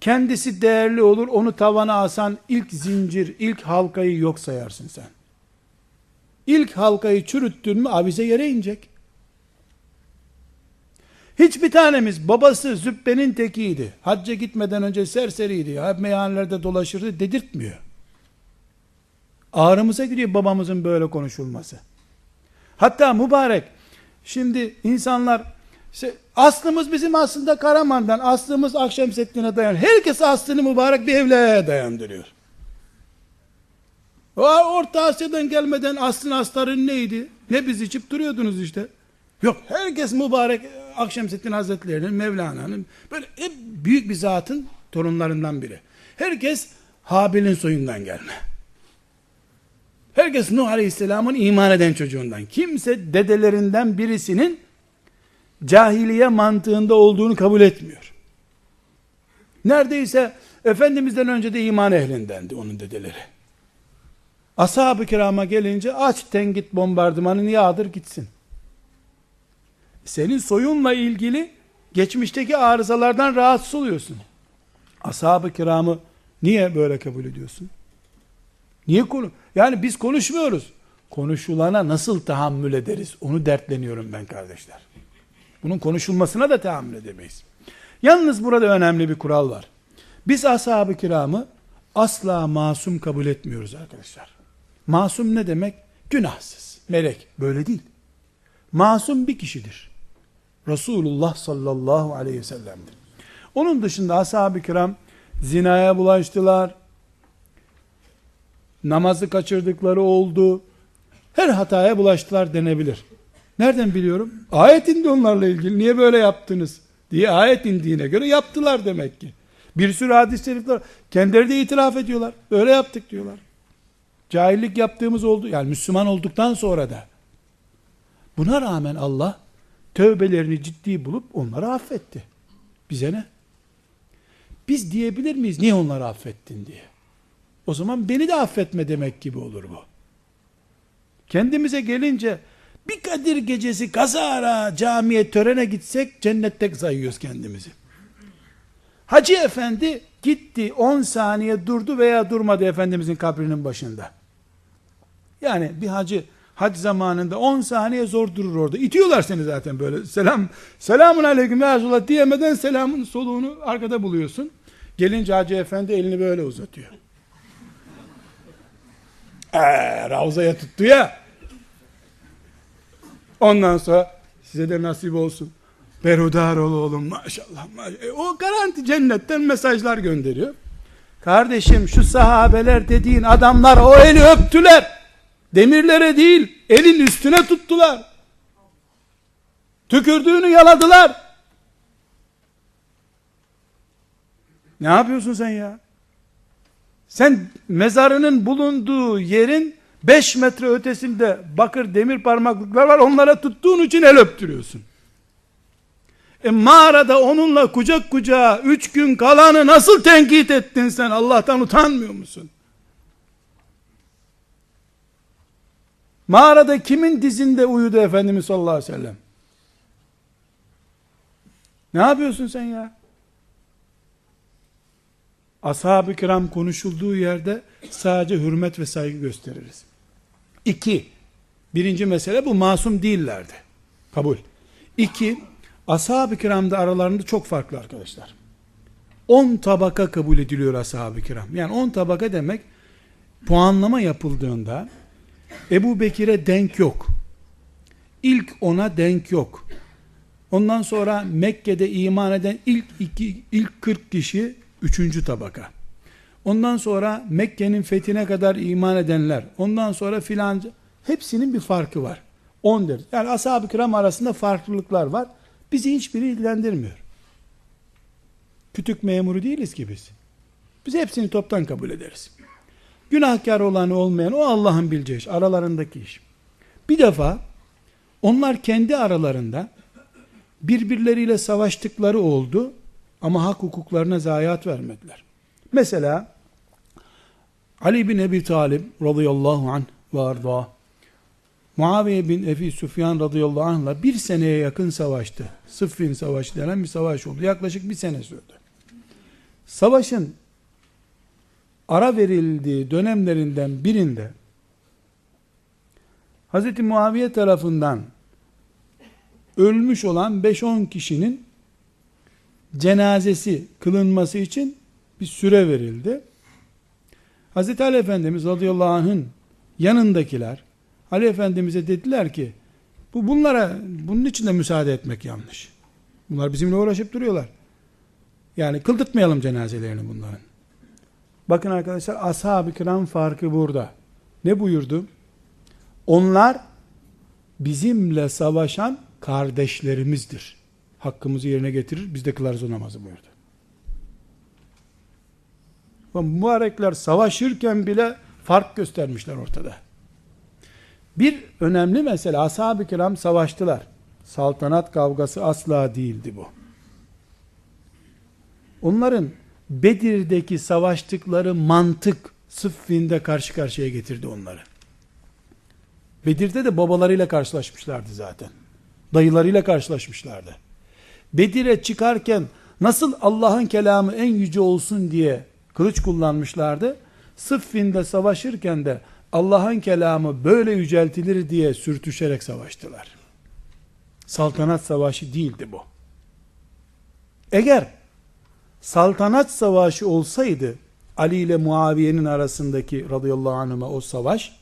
kendisi değerli olur, onu tavana asan ilk zincir, ilk halkayı yok sayarsın sen. İlk halkayı çürüttün mü avize yere inecek. Hiçbir tanemiz babası zübbenin tekiydi. Hacca gitmeden önce serseriydi. Hep meyhanelerde dolaşırdı dedirtmiyor. Ağrımıza gidiyor babamızın böyle konuşulması. Hatta mübarek, şimdi insanlar, aslımız bizim aslında Karaman'dan, aslımız Akşemseddin'e dayan. Herkes aslını mübarek bir evliliğe dayandırıyor. O Orta Asya'dan gelmeden aslın astarın neydi? Ne biz içip duruyordunuz işte. Yok herkes mübarek Akşemseddin Hazretleri'nin, Mevlana'nın böyle hep büyük bir zatın torunlarından biri. Herkes Habil'in soyundan gelme. Herkes Nuh Aleyhisselam'ın iman eden çocuğundan. Kimse dedelerinden birisinin cahiliye mantığında olduğunu kabul etmiyor. Neredeyse Efendimiz'den önce de iman ehlindendi onun dedeleri. Ashab-ı kirama gelince aç tengit bombardımanını yağdır gitsin. Senin soyunla ilgili geçmişteki arızalardan rahatsız oluyorsun. Ashab-ı kiramı niye böyle kabul ediyorsun? Niye konu? Yani biz konuşmuyoruz. Konuşulana nasıl tahammül ederiz? Onu dertleniyorum ben kardeşler. Bunun konuşulmasına da tahammül edemeyiz. Yalnız burada önemli bir kural var. Biz ashab-ı kiramı asla masum kabul etmiyoruz arkadaşlar. Masum ne demek? Günahsız, melek. Böyle değil. Masum bir kişidir. Resulullah sallallahu aleyhi ve sellem'dir. Onun dışında ashab-ı kiram zinaya bulaştılar, namazı kaçırdıkları oldu, her hataya bulaştılar denebilir. Nereden biliyorum? Ayet indi onlarla ilgili. Niye böyle yaptınız? diye ayet indiğine göre yaptılar demek ki. Bir sürü hadis-i şerifler kendileri de itiraf ediyorlar. Böyle yaptık diyorlar. Cahillik yaptığımız oldu. Yani Müslüman olduktan sonra da. Buna rağmen Allah tövbelerini ciddi bulup onları affetti. Bize ne? Biz diyebilir miyiz niye onları affettin diye. O zaman beni de affetme demek gibi olur bu. Kendimize gelince bir Kadir gecesi kazara camiye törene gitsek cennette sayıyoruz kendimizi. Hacı efendi gitti 10 saniye durdu veya durmadı Efendimizin kabrinin başında. Yani bir hacı hac zamanında 10 saniye zor durur orada. İtiyorlar seni zaten böyle. Selam, selamun aleyküm ya Resulallah diyemeden selamın soluğunu arkada buluyorsun. Gelince hacı efendi elini böyle uzatıyor. Eee Ravza'ya tuttu ya. Ondan sonra size de nasip olsun. Berudar ol oğlum maşallah. maşallah. E, o garanti cennetten mesajlar gönderiyor. Kardeşim şu sahabeler dediğin adamlar o eli öptüler. Demirlere değil elin üstüne tuttular. Tükürdüğünü yaladılar. Ne yapıyorsun sen ya? Sen mezarının bulunduğu yerin 5 metre ötesinde bakır demir parmaklıklar var onlara tuttuğun için el öptürüyorsun. E mağarada onunla kucak kucağa üç gün kalanı nasıl tenkit ettin sen Allah'tan utanmıyor musun? Mağarada kimin dizinde uyudu Efendimiz sallallahu aleyhi ve sellem? Ne yapıyorsun sen ya? Ashab-ı kiram konuşulduğu yerde sadece hürmet ve saygı gösteririz. İki, birinci mesele bu masum değillerdi. Kabul. İki, ashab-ı kiramda aralarında çok farklı arkadaşlar. On tabaka kabul ediliyor ashab-ı kiram. Yani on tabaka demek puanlama yapıldığında Ebu Bekir'e denk yok. İlk ona denk yok. Ondan sonra Mekke'de iman eden ilk iki, ilk 40 kişi üçüncü tabaka. Ondan sonra Mekke'nin fethine kadar iman edenler, ondan sonra filanca, hepsinin bir farkı var. 10 der. Yani ashab-ı kiram arasında farklılıklar var. Bizi hiçbiri ilgilendirmiyor. Kütük memuru değiliz ki biz. Biz hepsini toptan kabul ederiz. Günahkar olan olmayan o Allah'ın bileceği iş. Aralarındaki iş. Bir defa onlar kendi aralarında birbirleriyle savaştıkları oldu ama hak hukuklarına zayiat vermediler. Mesela Ali bin Ebi Talib radıyallahu anh ve arda Muaviye bin Efi Süfyan radıyallahu anh'la bir seneye yakın savaştı. Sıffin savaşı denen bir savaş oldu. Yaklaşık bir sene sürdü. Savaşın ara verildiği dönemlerinden birinde Hz. Muaviye tarafından ölmüş olan 5-10 kişinin cenazesi kılınması için bir süre verildi. Hz. Ali Efendimiz radıyallahu anh'ın yanındakiler Ali Efendimiz'e dediler ki bu bunlara bunun için de müsaade etmek yanlış. Bunlar bizimle uğraşıp duruyorlar. Yani kıldırtmayalım cenazelerini bunların. Bakın arkadaşlar ashab-ı kiram farkı burada. Ne buyurdu? Onlar bizimle savaşan kardeşlerimizdir. Hakkımızı yerine getirir, biz de kılarız o namazı buyurdu. Mübarekler savaşırken bile fark göstermişler ortada. Bir önemli mesele, ashab-ı kiram savaştılar. Saltanat kavgası asla değildi bu. Onların Bedir'deki savaştıkları mantık sıffinde karşı karşıya getirdi onları. Bedir'de de babalarıyla karşılaşmışlardı zaten. Dayılarıyla karşılaşmışlardı. Bedir'e çıkarken nasıl Allah'ın kelamı en yüce olsun diye kılıç kullanmışlardı. Sıffinde savaşırken de Allah'ın kelamı böyle yüceltilir diye sürtüşerek savaştılar. Saltanat savaşı değildi bu. Eğer saltanat savaşı olsaydı Ali ile Muaviye'nin arasındaki radıyallahu anhuma o savaş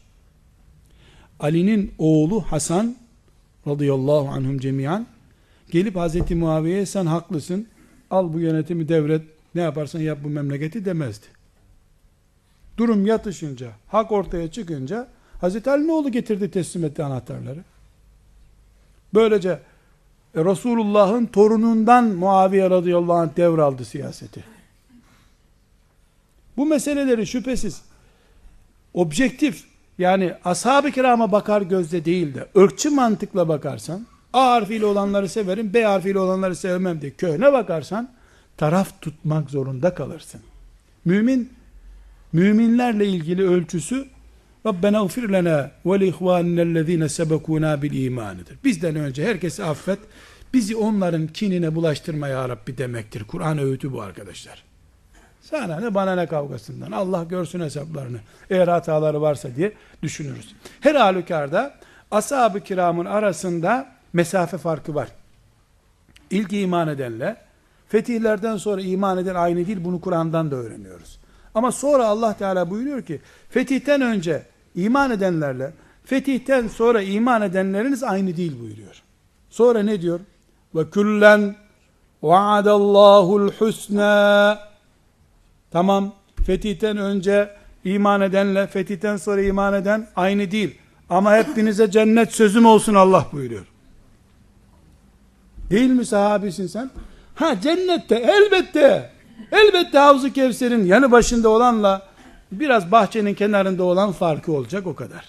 Ali'nin oğlu Hasan radıyallahu anhum cemiyan gelip Hazreti Muaviye'ye sen haklısın al bu yönetimi devret ne yaparsan yap bu memleketi demezdi. Durum yatışınca, hak ortaya çıkınca Hazreti Ali ne oldu getirdi teslim etti anahtarları. Böylece e, Resulullah'ın torunundan Muaviye radıyallahu anh devraldı siyaseti. Bu meseleleri şüphesiz objektif yani ashab-ı kirama bakar gözle değil de ırkçı mantıkla bakarsan A harfiyle olanları severim B harfiyle olanları sevmem diye köhne bakarsan taraf tutmak zorunda kalırsın. Mümin müminlerle ilgili ölçüsü Rabbena ufir lena ve li ihvaninellezine sebekuna bil imanıdır. Bizden önce herkesi affet. Bizi onların kinine bulaştırma ya Rabbi demektir. Kur'an öğütü bu arkadaşlar. Sana ne bana ne kavgasından. Allah görsün hesaplarını. Eğer hataları varsa diye düşünürüz. Her halükarda ashab-ı kiramın arasında mesafe farkı var. İlk iman edenle fetihlerden sonra iman eden aynı değil. Bunu Kur'an'dan da öğreniyoruz. Ama sonra Allah Teala buyuruyor ki fetihten önce iman edenlerle fetihten sonra iman edenleriniz aynı değil buyuruyor. Sonra ne diyor? Ve küllen vaadallahu'l husna Tamam, fetihten önce iman edenle fetihten sonra iman eden aynı değil. Ama hepinize cennet sözüm olsun Allah buyuruyor. Değil mi sahabisin sen? Ha cennette elbette. Elbette Havzu Kevser'in yanı başında olanla biraz bahçenin kenarında olan farkı olacak o kadar.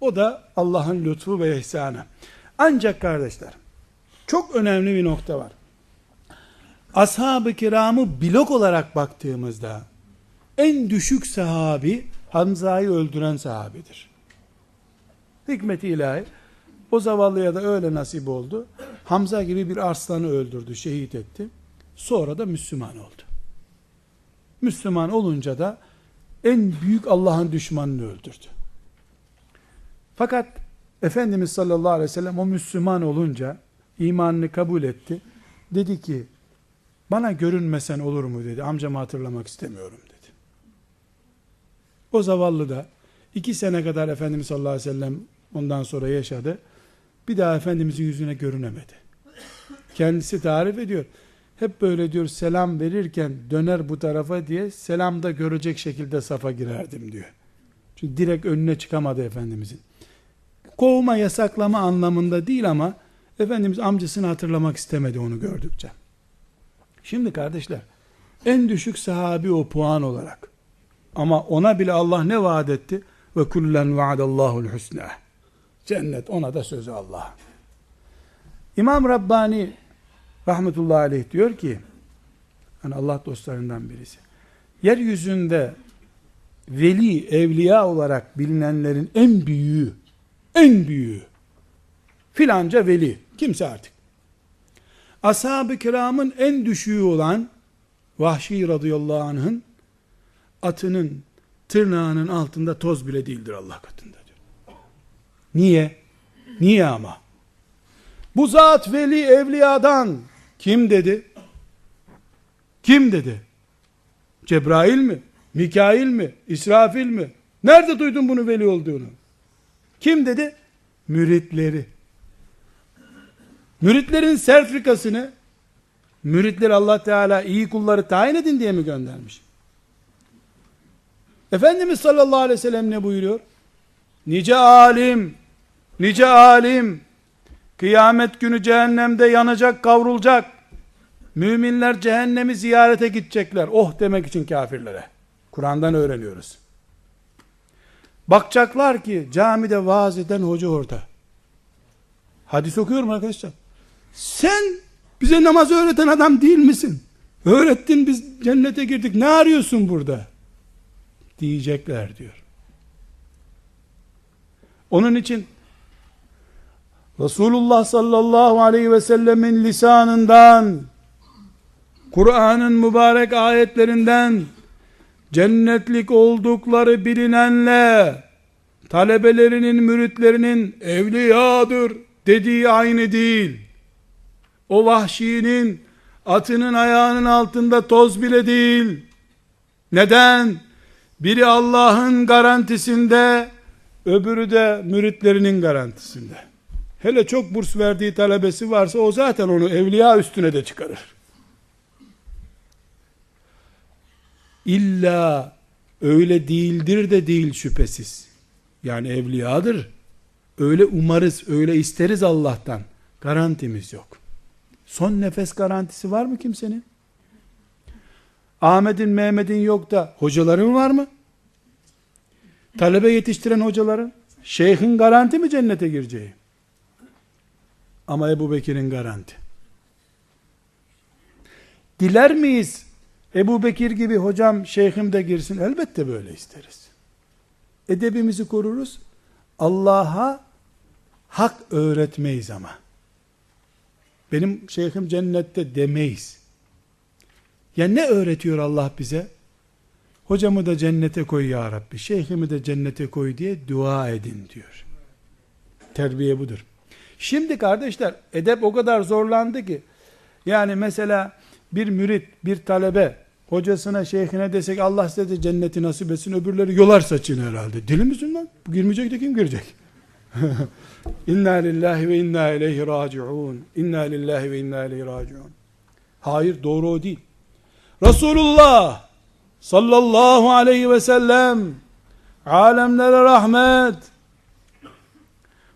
O da Allah'ın lütfu ve ihsanı. Ancak kardeşler, çok önemli bir nokta var. Ashab-ı kiramı blok olarak baktığımızda, en düşük sahabi, Hamza'yı öldüren sahabidir. Hikmeti ilahi, o zavallıya da öyle nasip oldu. Hamza gibi bir arslanı öldürdü, şehit etti. Sonra da Müslüman oldu. Müslüman olunca da en büyük Allah'ın düşmanını öldürdü. Fakat Efendimiz sallallahu aleyhi ve sellem o Müslüman olunca imanını kabul etti. Dedi ki bana görünmesen olur mu dedi. Amcamı hatırlamak istemiyorum dedi. O zavallı da iki sene kadar Efendimiz sallallahu aleyhi ve sellem ondan sonra yaşadı. Bir daha Efendimizin yüzüne görünemedi. Kendisi tarif ediyor. Hep böyle diyor selam verirken döner bu tarafa diye selamda görecek şekilde safa girerdim diyor. Çünkü direkt önüne çıkamadı Efendimizin. Kovma yasaklama anlamında değil ama Efendimiz amcasını hatırlamak istemedi onu gördükçe. Şimdi kardeşler en düşük sahabi o puan olarak. Ama ona bile Allah ne vaat etti? Ve kullen vaadallahu'l husna. Cennet ona da sözü Allah. İmam Rabbani rahmetullahi aleyh diyor ki hani Allah dostlarından birisi. Yeryüzünde veli, evliya olarak bilinenlerin en büyüğü, en büyüğü filanca veli. Kimse artık. Ashab-ı kiramın en düşüğü olan Vahşi radıyallahu anh'ın atının tırnağının altında toz bile değildir Allah katında. Niye? Niye ama? Bu zat veli evliyadan kim dedi? Kim dedi? Cebrail mi? Mikail mi? İsrafil mi? Nerede duydun bunu veli olduğunu? Kim dedi? Müritleri. Müritlerin sertifikasını müritler Allah Teala iyi kulları tayin edin diye mi göndermiş? Efendimiz sallallahu aleyhi ve sellem ne buyuruyor? Nice alim, nice alim, kıyamet günü cehennemde yanacak, kavrulacak. Müminler cehennemi ziyarete gidecekler. Oh demek için kafirlere. Kur'an'dan öğreniyoruz. Bakacaklar ki camide vaaz eden hoca orada. Hadis okuyorum arkadaşlar. Sen bize namaz öğreten adam değil misin? Öğrettin biz cennete girdik. Ne arıyorsun burada? Diyecekler diyor. Onun için Resulullah sallallahu aleyhi ve sellemin lisanından Kur'an'ın mübarek ayetlerinden cennetlik oldukları bilinenle talebelerinin, müritlerinin evliyadır dediği aynı değil. O vahşinin atının ayağının altında toz bile değil. Neden? Biri Allah'ın garantisinde, öbürü de müritlerinin garantisinde. Hele çok burs verdiği talebesi varsa o zaten onu evliya üstüne de çıkarır. İlla öyle değildir de değil şüphesiz. Yani evliyadır. Öyle umarız, öyle isteriz Allah'tan. Garantimiz yok. Son nefes garantisi var mı kimsenin? Ahmet'in, Mehmet'in yok da hocaların var mı? Talebe yetiştiren hocaların, şeyhin garanti mi cennete gireceği? Ama Ebu Bekir'in garanti. Diler miyiz? Ebu Bekir gibi hocam, şeyhim de girsin. Elbette böyle isteriz. Edebimizi koruruz. Allah'a hak öğretmeyiz ama. Benim şeyhim cennette demeyiz. Ya ne öğretiyor Allah bize? Hocamı da cennete koy ya Rabbi, şeyhimi de cennete koy diye dua edin diyor. Terbiye budur. Şimdi kardeşler edep o kadar zorlandı ki yani mesela bir mürit, bir talebe hocasına, şeyhine desek Allah size de cenneti nasip etsin öbürleri yolar saçını herhalde. Deli misin lan? Girmeyecek de kim girecek? inna lillahi ve inna ileyhi raciun. İnna lillahi ve inna ileyhi raciun. Hayır doğru o değil. Resulullah sallallahu aleyhi ve sellem. Alemlere rahmet.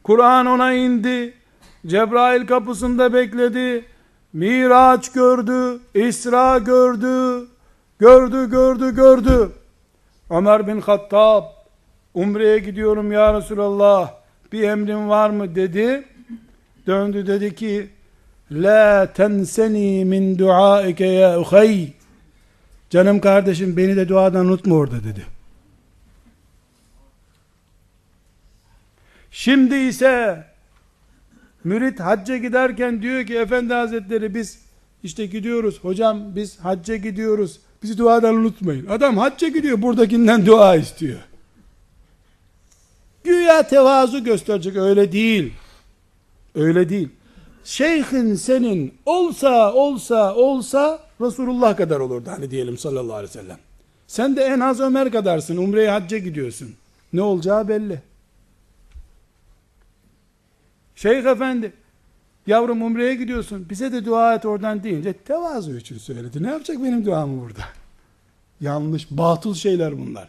Kur'an ona indi. Cebrail kapısında bekledi. Miraç gördü İsra gördü. Gördü gördü gördü. Ömer bin Hattab Umre'ye gidiyorum ya Resulallah. Bir emrin var mı? dedi. Döndü dedi ki La tenseni min duaike ya uhay Canım kardeşim beni de duadan unutma orada dedi. Şimdi ise mürit hacca giderken diyor ki efendi hazretleri biz işte gidiyoruz hocam biz hacca gidiyoruz bizi duadan unutmayın. Adam hacca gidiyor buradakinden dua istiyor. Güya tevazu gösterecek öyle değil. Öyle değil. Şeyhin senin olsa olsa olsa Resulullah kadar olurdu hani diyelim sallallahu aleyhi ve sellem. Sen de en az Ömer kadarsın. Umre'ye hacca gidiyorsun. Ne olacağı belli. Şeyh efendi yavrum Umre'ye gidiyorsun. Bize de dua et oradan deyince tevazu için söyledi. Ne yapacak benim duamı burada? Yanlış, batıl şeyler bunlar.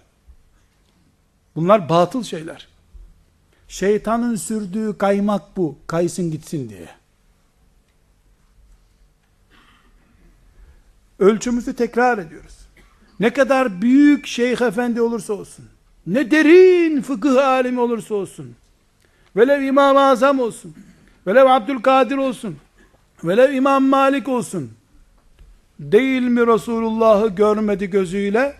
Bunlar batıl şeyler. Şeytanın sürdüğü kaymak bu. Kaysın gitsin diye. Ölçümüzü tekrar ediyoruz. Ne kadar büyük şeyh efendi olursa olsun, ne derin fıkıh alimi olursa olsun, velev İmam-ı Azam olsun, velev Abdülkadir olsun, velev İmam Malik olsun, değil mi Resulullah'ı görmedi gözüyle,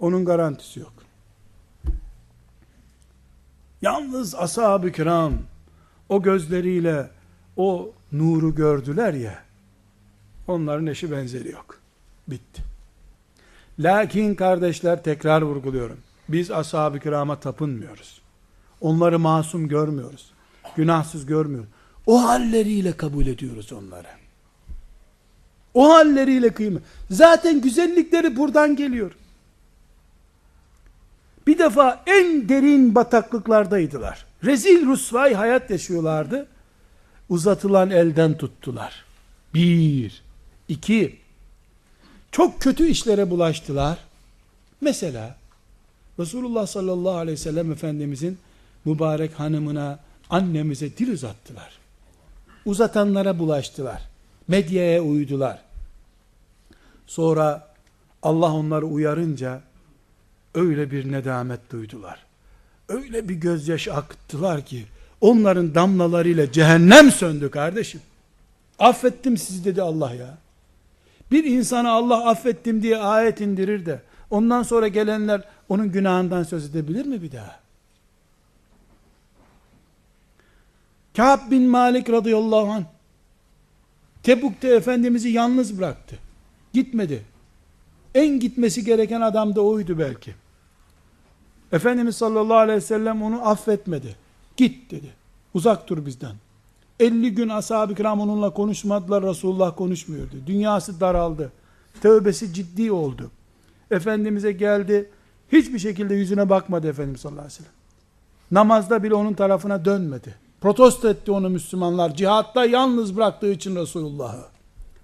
onun garantisi yok. Yalnız ashab-ı kiram, o gözleriyle o nuru gördüler ya, Onların eşi benzeri yok. Bitti. Lakin kardeşler tekrar vurguluyorum. Biz ashab-ı kirama tapınmıyoruz. Onları masum görmüyoruz. Günahsız görmüyoruz. O halleriyle kabul ediyoruz onları. O halleriyle kıymet. Zaten güzellikleri buradan geliyor. Bir defa en derin bataklıklardaydılar. Rezil rusvay hayat yaşıyorlardı. Uzatılan elden tuttular. Bir. İki, çok kötü işlere bulaştılar. Mesela, Resulullah sallallahu aleyhi ve sellem Efendimizin mübarek hanımına, annemize dil uzattılar. Uzatanlara bulaştılar. Medyaya uydular. Sonra Allah onları uyarınca öyle bir nedamet duydular. Öyle bir gözyaşı akıttılar ki onların damlalarıyla cehennem söndü kardeşim. Affettim sizi dedi Allah ya. Bir insana Allah affettim diye ayet indirir de ondan sonra gelenler onun günahından söz edebilir mi bir daha? Ka'b bin Malik radıyallahu anh Tebuk'te Efendimiz'i yalnız bıraktı. Gitmedi. En gitmesi gereken adam da oydu belki. Efendimiz sallallahu aleyhi ve sellem onu affetmedi. Git dedi. Uzak dur bizden. 50 gün ashab-ı kiram onunla konuşmadılar. Resulullah konuşmuyordu. Dünyası daraldı. Tövbesi ciddi oldu. Efendimiz'e geldi. Hiçbir şekilde yüzüne bakmadı Efendimiz sallallahu aleyhi ve sellem. Namazda bile onun tarafına dönmedi. Protesto etti onu Müslümanlar. Cihatta yalnız bıraktığı için Resulullah'ı.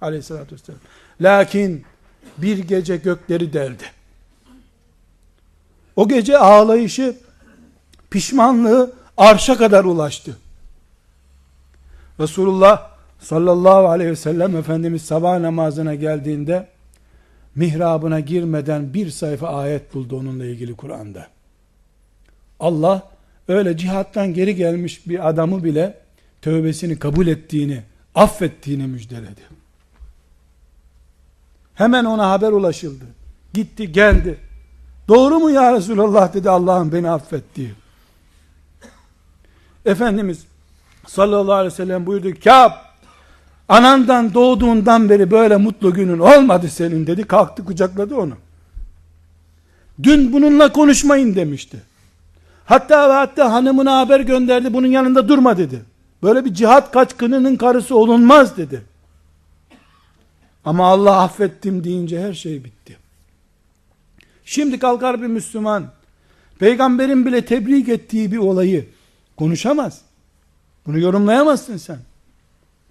Aleyhissalatü vesselam. Lakin bir gece gökleri deldi. O gece ağlayışı, pişmanlığı arşa kadar ulaştı. Resulullah sallallahu aleyhi ve sellem Efendimiz sabah namazına geldiğinde mihrabına girmeden bir sayfa ayet buldu onunla ilgili Kur'an'da. Allah öyle cihattan geri gelmiş bir adamı bile tövbesini kabul ettiğini, affettiğini müjdeledi. Hemen ona haber ulaşıldı. Gitti geldi. Doğru mu ya Resulallah dedi Allah'ım beni affetti. Efendimiz sallallahu aleyhi ve sellem buyurdu. Kâb anandan doğduğundan beri böyle mutlu günün olmadı senin dedi. Kalktı kucakladı onu. Dün bununla konuşmayın demişti. Hatta ve hatta hanımına haber gönderdi bunun yanında durma dedi. Böyle bir cihat kaçkınının karısı olunmaz dedi. Ama Allah affettim deyince her şey bitti. Şimdi kalkar bir Müslüman, peygamberin bile tebrik ettiği bir olayı konuşamaz. Bunu yorumlayamazsın sen.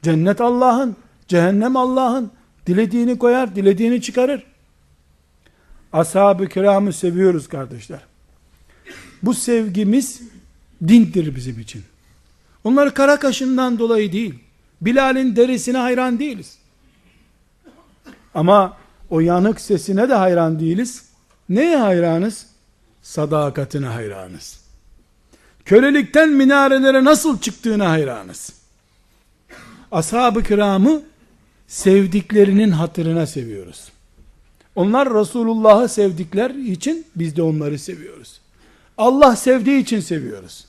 Cennet Allah'ın, cehennem Allah'ın. Dilediğini koyar, dilediğini çıkarır. Ashab-ı kiramı seviyoruz kardeşler. Bu sevgimiz dindir bizim için. Onları kara kaşından dolayı değil. Bilal'in derisine hayran değiliz. Ama o yanık sesine de hayran değiliz. Neye hayranız? Sadakatine hayranız. Kölelikten minarelere nasıl çıktığına hayranız. Ashab-ı kiramı sevdiklerinin hatırına seviyoruz. Onlar Resulullah'ı sevdikler için biz de onları seviyoruz. Allah sevdiği için seviyoruz.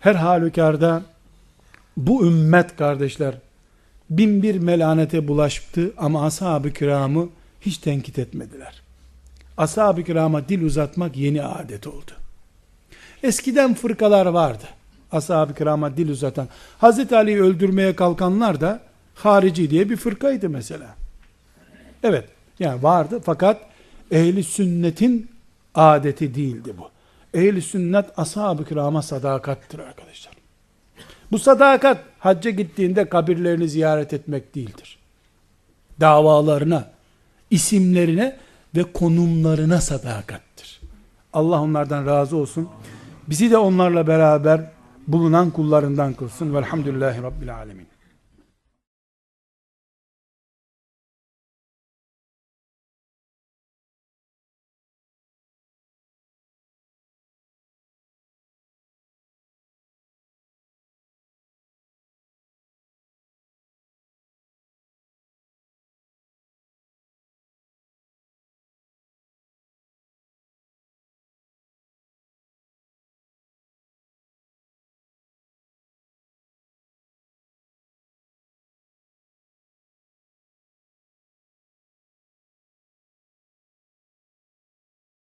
Her halükarda bu ümmet kardeşler bin bir melanete bulaştı ama ashab-ı kiramı hiç tenkit etmediler. Ashab-ı kirama dil uzatmak yeni adet oldu. Eskiden fırkalar vardı. Ashab-ı kirama dil uzatan. Hazreti Ali'yi öldürmeye kalkanlar da harici diye bir fırkaydı mesela. Evet yani vardı fakat ehli sünnetin adeti değildi bu. Ehli sünnet ashab-ı kirama sadakattır arkadaşlar. Bu sadakat hacca gittiğinde kabirlerini ziyaret etmek değildir. Davalarına, isimlerine ve konumlarına sadakattir. Allah onlardan razı olsun. Bizi de onlarla beraber bulunan kullarından kılsın. Velhamdülillahi Rabbil Alemin.